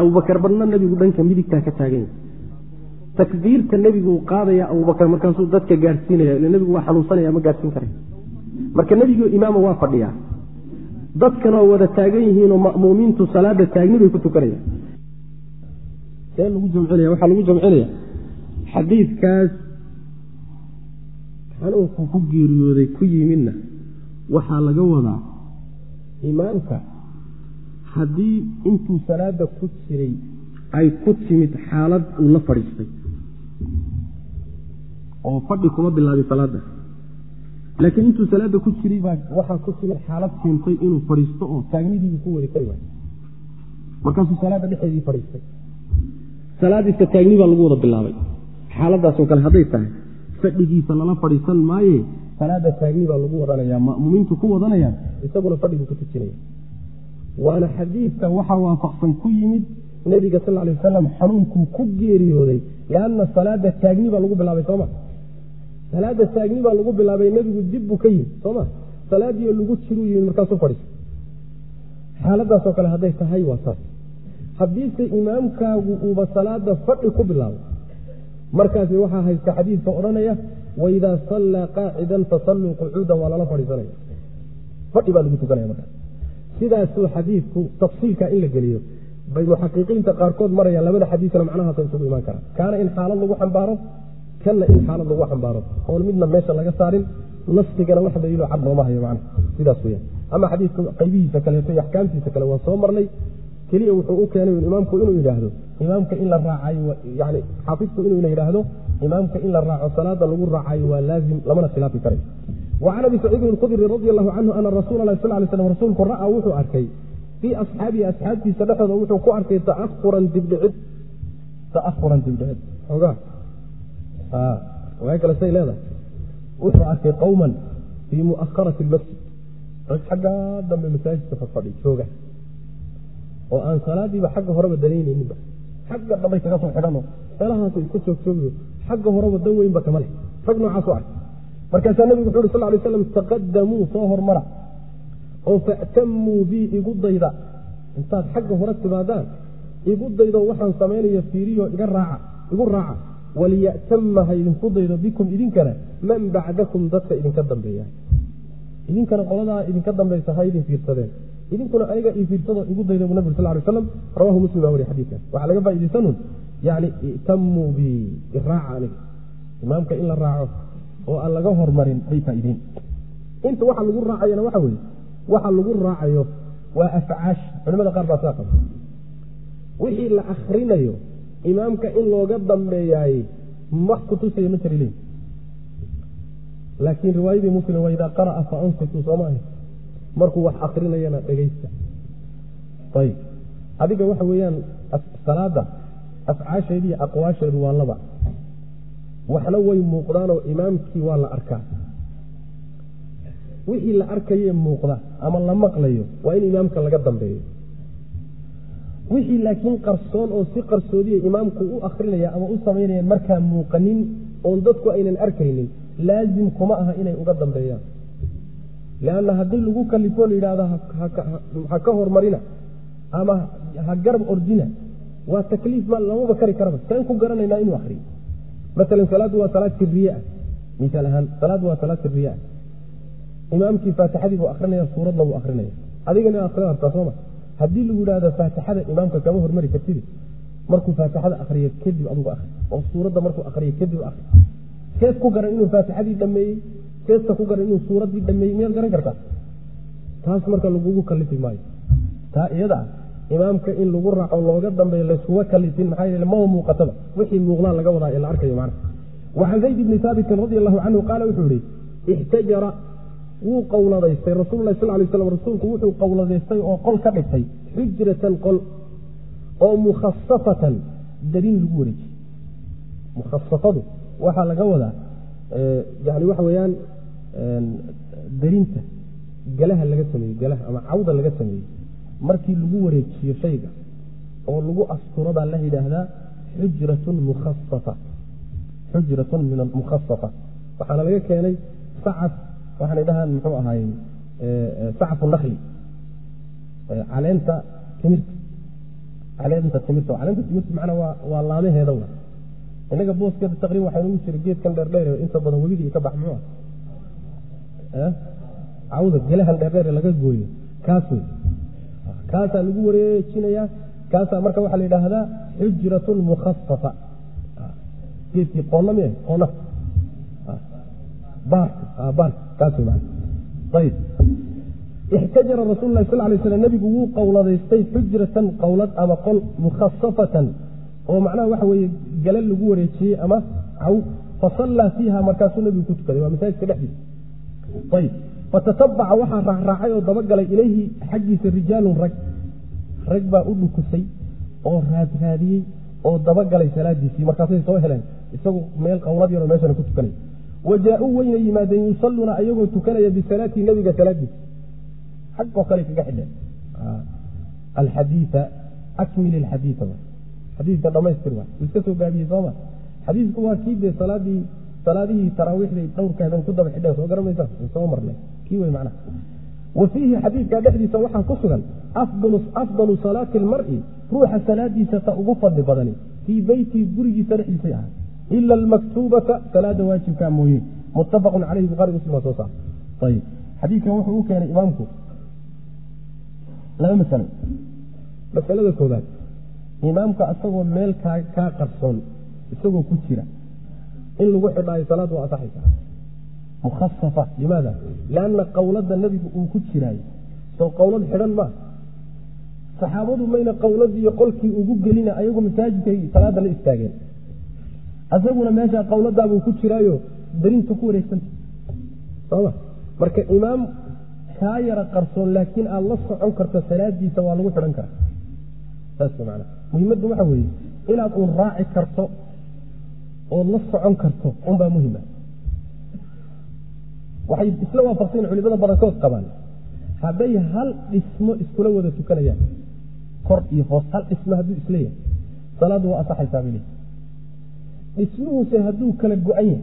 abubakar badna nebigu dhanka midigtaa ka taagan yahay takbiirta nebiguu qaadaya abubakar markaasuu dadka gaadhsiinaya ila nebigu waa xanuunsanaya ma gaadhsiin karay marka nebigo imaama waa fadhiyaa dadkanoo wada taagan yihiinoo ma'muumiintu salaada taagni bay ku tukanayaan see lagu jamcinaya waxaa lagu jamcinaya. Xadiidkaas xanuunkuu ku geeriyooday ku yimidna waxaa laga wadaa imaamka haddii intuu salaada ku jiray ay ku timid xaalad uu la fadhiistay. Oo fadhi kuma bilaabin salaada laakiin intuu salaada ku jiray baa waxaa ku timid xaalad keentay inuu fadhiisto oo taagnidiibu ku wadi kari waayo markaasuu salaada dhexeedii fadhiistay. Salaadiisa taagni baa lagu wada bilaabay. Xaaladaasoo kale hadday tahay fadhigiisa lala fadhiisan maaye salaada taagni baa lagu wadanayaa ma'muumiintu ku wadanayaan isaguna fadhigu ku tujinaya waana xadiidka waxaa waafaqsan ku yimid nebiga sal lay wasalam xanuunkuu ku geeriyooday lianna salaada taagni baa lagu bilaabay sooma salaada taagni baa lagu bilaabay nebigu dib buu ka yimid sooma salaadiio lagu jiruu yimid markaasuu fadhiistay. Xaaladaasoo kale hadday tahay waa saas. Haddiise imaamkaagu uuba salaada fadhi ku bilaabo markaasi waxaa haysta xadiidka odhanaya waidaa sallaa qaacidan fasalluu qucuudan waa lala fadhiisanaya. Fadhi baa lagu tukanaya markaas sidaasuu xadiidku tafsiilka in la geliyo. Bay muxaqiqiinta qaarkood marayaan labada xadiisna macnahaasa isugu imaan karaan kaana in xaalad lagu xambaaro kanna in xaalad lagu xambaaro. Oon midna meesha laga saarin nafsigana wax daliilo cad looma hayo macnaha. Sidaas weyaan ama xadiidka qaybihiisa kaleeto iyo axkaamtiisa kale waa soo marnay. Keliya wuxuu u keenay imaamku inuu yidhaahdo imaamka in la raacayo yani xaafidku inuu yidhaahdo imaamka in la raaco salaada lagu raacayo waa laazim lamana khilaafi karay wacan abi saciidin khudri radi allahu canhu ana rasuula lah sal lay slam rasuulku ra'aa wuxuu arkay. Fii asxaabihi asxaabtiisa dhexooda wuxuu ku arkay ta'ahuran dibdhicid ta'ahuran dibdhicid oga. Waa kale say leedahay. Wuxuu arkay qowman fii mu'aharati lmasjid rag xaggaa dambe masaajidka fadfadhi jooga. Oo aan salaadiiba xagga horeba danaynayninba xagga dambay kaga soo xidhano. Meelahaas iska joogjoogyo xagga horeba dan weynba kama leh rag noocaasu arkay markaasaa nebigu wuxu uri sal lay slam taqadamuu soo hormara. Oo fa'tamuu bii igu dayda. Intaad xagga hore timaadaan igu daydo waxaan samaynayo fiiriyo iga raaca igu raaca. Waliya'tama ha idinku daydo bikum idinkana man bacdakum dadka idinka dambeeya. Idinkana qoladaa idinka dambaysa ha idin fiirsadeen idinkuna aniga ii fiirsado igu dayda nabig sal lay slam rawahu muslim baa wariy xadiidkan. Waxaa laga faa'idaysanun yani i'tamuu bi iraaca aniga. Imaamka in la raaco oo aan laga hormarin bay faa'iideen inta waxa lagu raacayana waxa weeye waxa lagu raacayo waa afcaash. Culimada qaar baa saa qaba wixii la akrinayo imaamka in looga dambeeyaay wax kutusaya ma jira leyi laakiin riwaayadii muslim waa idaa qara'a fa ansituu sooma ahay markuu wax akrinayana dhegaysta. Ayib adiga waxa weeyaan salaada afcaasheedu iyo aqwaasheedu waa laba. Waxna way muuqdaanoo imaamkii waa la arkaa. Wixii la arkayee muuqda ama la maqlayo waa in imaamka laga dambeeyo. Wixii laakiin qarsoon oo si qarsoodiya imaamku u akrinaya ama u samaynayaan markaa muuqanin oon dadku aynan arkaynin laazim kuma aha inay uga dambeeyaan leanna haddii lagu kalifoo la yidhahdo ha ka hormarina ama ha garab ordina waa takliif ma lamaba kari karaba saan ku garanaynaa inuu akriyo maalan salaaddu waa salaad siriye ah misaal ahaan salaaddu waa salaad siriye ah imaamkii faatixadii buu akrinaya suuradna buu akrinaya adigana akrin hartaa sooma haddii lagu yidhahdo faatixada imaamka kama hormari kartidi markuu faatixada akriyo kadib adugu akri oo suuradda markuu akriyo kadib akri kees ku garan inuu faatixadii dhameeyey keesta ku garan inuu suuraddii dhameeyey miyaad garan kartaa taas marka lagugu kalifi maayo. Taa iyada imaamka in lagu raaco looga dambeeyo layskuma kalifin maxaa yeele maba muuqataba wixii muuqdaan laga wadaa ee la arkayo macna wacan zayd ibni haabitin radi allahu canhu qaala wuxuu yihi ixtajara wuu qowladaystay rasuululahi sal lay slam rasuulku wuxuu qowladaystay oo qol ka dhigtay xujratan qol oo mukhasafatan darin lagu wareejiyey mukhasafadu waxaa laga wadaa yani waxa weeyaan darinta galaha laga sameeyey galaha ama cawda laga sameeyey markii lagu wareejiyo shayga oo lagu asturo baa la yidhaahdaa xujratun mukhasafa xujratun min mukhasafa waxaana laga keenay sacaf waxaanay dhahaan muxuu ahaay sacfu nakli caleenta timirta. Caleenta timirta. Caleenta timirta macnaa waa waa laamaheeda wa innaga booskeeda taqriban waxaa nagu jira geedkan dheerdheer inta badan webigii ka bax muxuu ah cawda gelahan dheerdheer laga gooyo. Kaas wey kaasaa lagu wareejinayaa. Kaasaa marka waxaa la yidhaahdaa xujratun mukhasafa geedkii qoonna mi qoonna. Baarka baarka kaas wey ayib ixtajara rasul lah sal lay slam nebigu wuu qowladaystay xujratan qowlad ama qol mukhasafatan oo macnaha waxa weeye galal lagu wareejiyey ama caw fasallaa fiiha markaasuu nebigu ku tukaday. Waa masaajidka dhexdiisa ayib fatatabaca waxaa raacraacay oo dabagalay ilayhi xaggiisa rijaalun rag. Rag baa u dhukusay oo raadraadiyey oo dabagalay salaadiisii. Markaasay soo heleen. Isagu meel qowlad yaroo meeshana ku tukanay. Wa jaa-uu weyna yimaadeen yusalluuna ayagoo tukanaya bisalaatii nebiga salaadiisa xaggoo kale kaga xidheen. Alxadiia akmil alxadiia xadiidka dhamaystir iska soo gaabiyey sooma xadiidku waa kii dee salaadii salaadihii taraawiixday dhowrkeedan ku daba xidheen soo garamaysa soo marnay. Kii wey macnaha wa fiihi xadiidka dhexdiisa waxaa ku sugan afdalu salaati almar'i ruuxa salaadiisa ta ugu fadli badani fii beytii gurigiisa dhexdiisay ahay ila almaktuubata salaada waajibkaa mooye. Muttafaqun caleyhi buhari muslim waa soo saar. Ayib. Xadiidkan wuxuu u keenay imaamku laba masalo masalada koobaad imaamka isagoo meel kaa qarsoon isagoo ku jira in lagu xidhaayo salaad waa asaxaysa mukhasafa limaada? Lianna qowladda nebigu uu ku jiraayo soo qowlad xidhan maa saxaabadu mayna qowladiiyo qolkii ugu gelina ayagu masaajidkay salaada la istaageen. Isaguna meeshaa qowladaabuu ku jiraayo darinta ku wareegsanta soma marka imaam kaa yara qarsoon laakiin aad la socon karto salaadiisa waa lagu xidhan karaa. Saas man muhimaddu waxa weeye inaad uun raaci karto ood la socon karto unbaa muhima waxay isla waafaqsayn culimada badankood qabaan hadday hal dhismo iskula wada tukanayaan kor iyo hoos hal dhismo hadduu is leeyahay salaaddu waa asaxaysaa bay leey dhismuhuse hadduu kala go-an yahay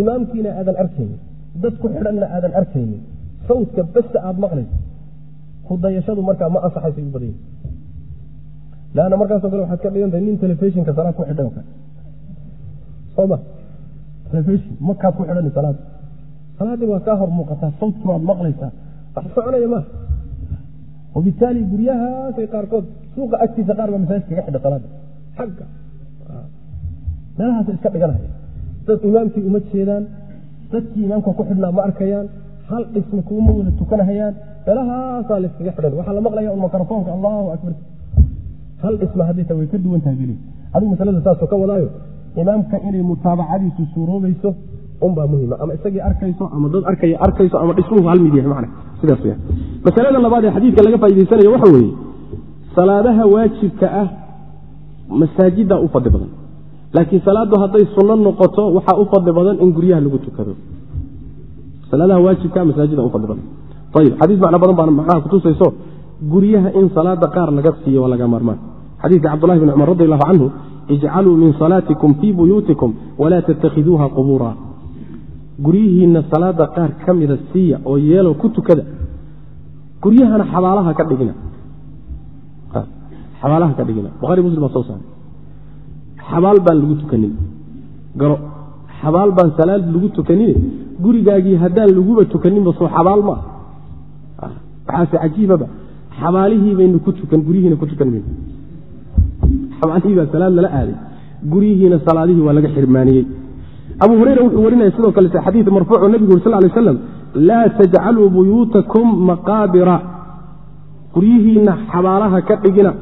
imaamkiina aadan arkaynin dad ku xidhanna aadan arkaynin sawdka basta aada maqlayso hudayashadu markaa ma ansaxaysa u badan yahi leanna markaasoo kale waxaad ka dhigantahay nin telefishinka salaad ku xidhay oo kale telefishin makaad ku xidhani salaad. Salaaddii waa kaa hor muuqataa sawdki maqlaysaa. Wax soconaya maaha wabitaali guryahaasay qaarkood suuqa agtiisa qaar baa masaajid kaga xidha salaada xagga. Meelahaasa iska dhiganaya. Dad imaamkii uma jeedaan dadkii imaamka ku xidhnaa ma arkayaan hal dhisma kuuma wada tukanahayaan. Meelahaasaa layskaga xidhan. Waxaa la maqlaya un mikrofoonka allahu akbar. Hal dhisma haddayta way ka duwan tahay bili adigu masalada saasoo ka wadaayo imaamka inay mutaabacadiisu suuroobayso unbaa muhima ama isagii arkayso ama dad arkaya arkayso ama dhismuhu hal mid yahay sidaas masalada labaad ee xadiidka laga faa'idaysanayo waxa weeye salaadaha waajibka ah masaajiddaa u fadli badan. Laakiin salaaddu hadday sunno noqoto waxaa u fadli badan in guryaha lagu tukado. Salaadaha waajibka masaajida u fadli badan. Ayib xadiis macno badan baa macnaha kutusayso guryaha in salaada qaar laga siiyo waa laga maarmaan xadiidka cabdullahi bn cumar radi allahu canhu ijcaluu min salaatikum fii buyuutikum walaa tattakhiduuha qubuura guryihiinna salaada qaar ka mida siiya oo yeelo ku tukada guryahana xabaalaha ka dhigina xabaalaha ka dhigina buhari muslim baa soo saaray xabaal baan lagu tukanin garo xabaal baan salaad lagu tukanin gurigaagii haddaan laguba tukaninba soo xabaal maa waxaase cajiibaba xabaalihii baynu ku tukan guryihiina ku tukan xabaanihii baa salaad lala aaday guryihiina salaadihii waa laga xirmaaniyey. Abu hureyra wuxuu warinaya sidoo kale xadii marfuuco nebigu sal lay slam laa tajcaluu buyuutakum maqaabira. Guryihiinna xabaalaha ka dhigina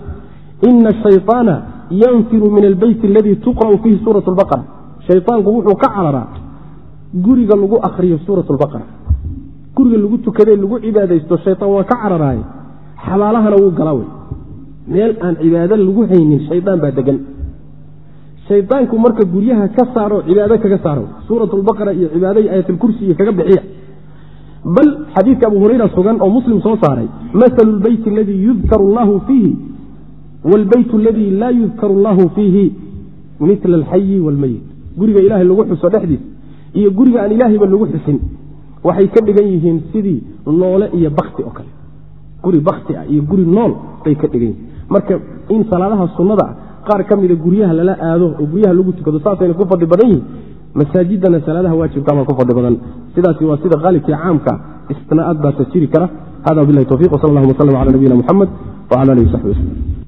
ina shayaana yanfiru min albeyti aladii tuqra'u fiihi suurat lbaqara shayaanku wuxuu ka cararaa guriga lagu akhriyo suurat lbaqara guriga lagu tukadee lagu cibaadaysto shayaan waa ka cararaaye. Xabaalahana wuu galaa wey meel aan cibaado lagu haynin shaydaan baa degan shaydaanku marka guryaha ka saaro cibaado kaga saaro. Suurat lbaqara iyo cibaado iyo aayatulkursi iyo kaga bixiya. Bal xadiidka abu hurayra sugan oo muslim soo saaray masalu lbeyti aladii yudkaru allahu fiihi wاlbeyt aladii laa yudkaru allahu fiihi mila alxayi wاlmeyit guriga ilaahay lagu xuso dhexdiis iyo guriga aan ilaahayba lagu xusin waxay ka dhigan yihiin sidii noole iyo bakti oo kale. Guri bakti ah iyo guri nool bay ka dhigan yihiin marka in salaadaha sunnada qaar ka mida guryaha lala aado oo guryaha lagu tukado saasayna ku fadli badan yihiin masaajidana salaadaha waajibkaabaa ku fadli badan. Sidaasi waa sida qaalibkii caamka istinaa'ad baasa jiri kara. Hada wabilahi towfiq wsal allahuma wslm cala nabiyina muxamed wcala alihi wsaxbi waslm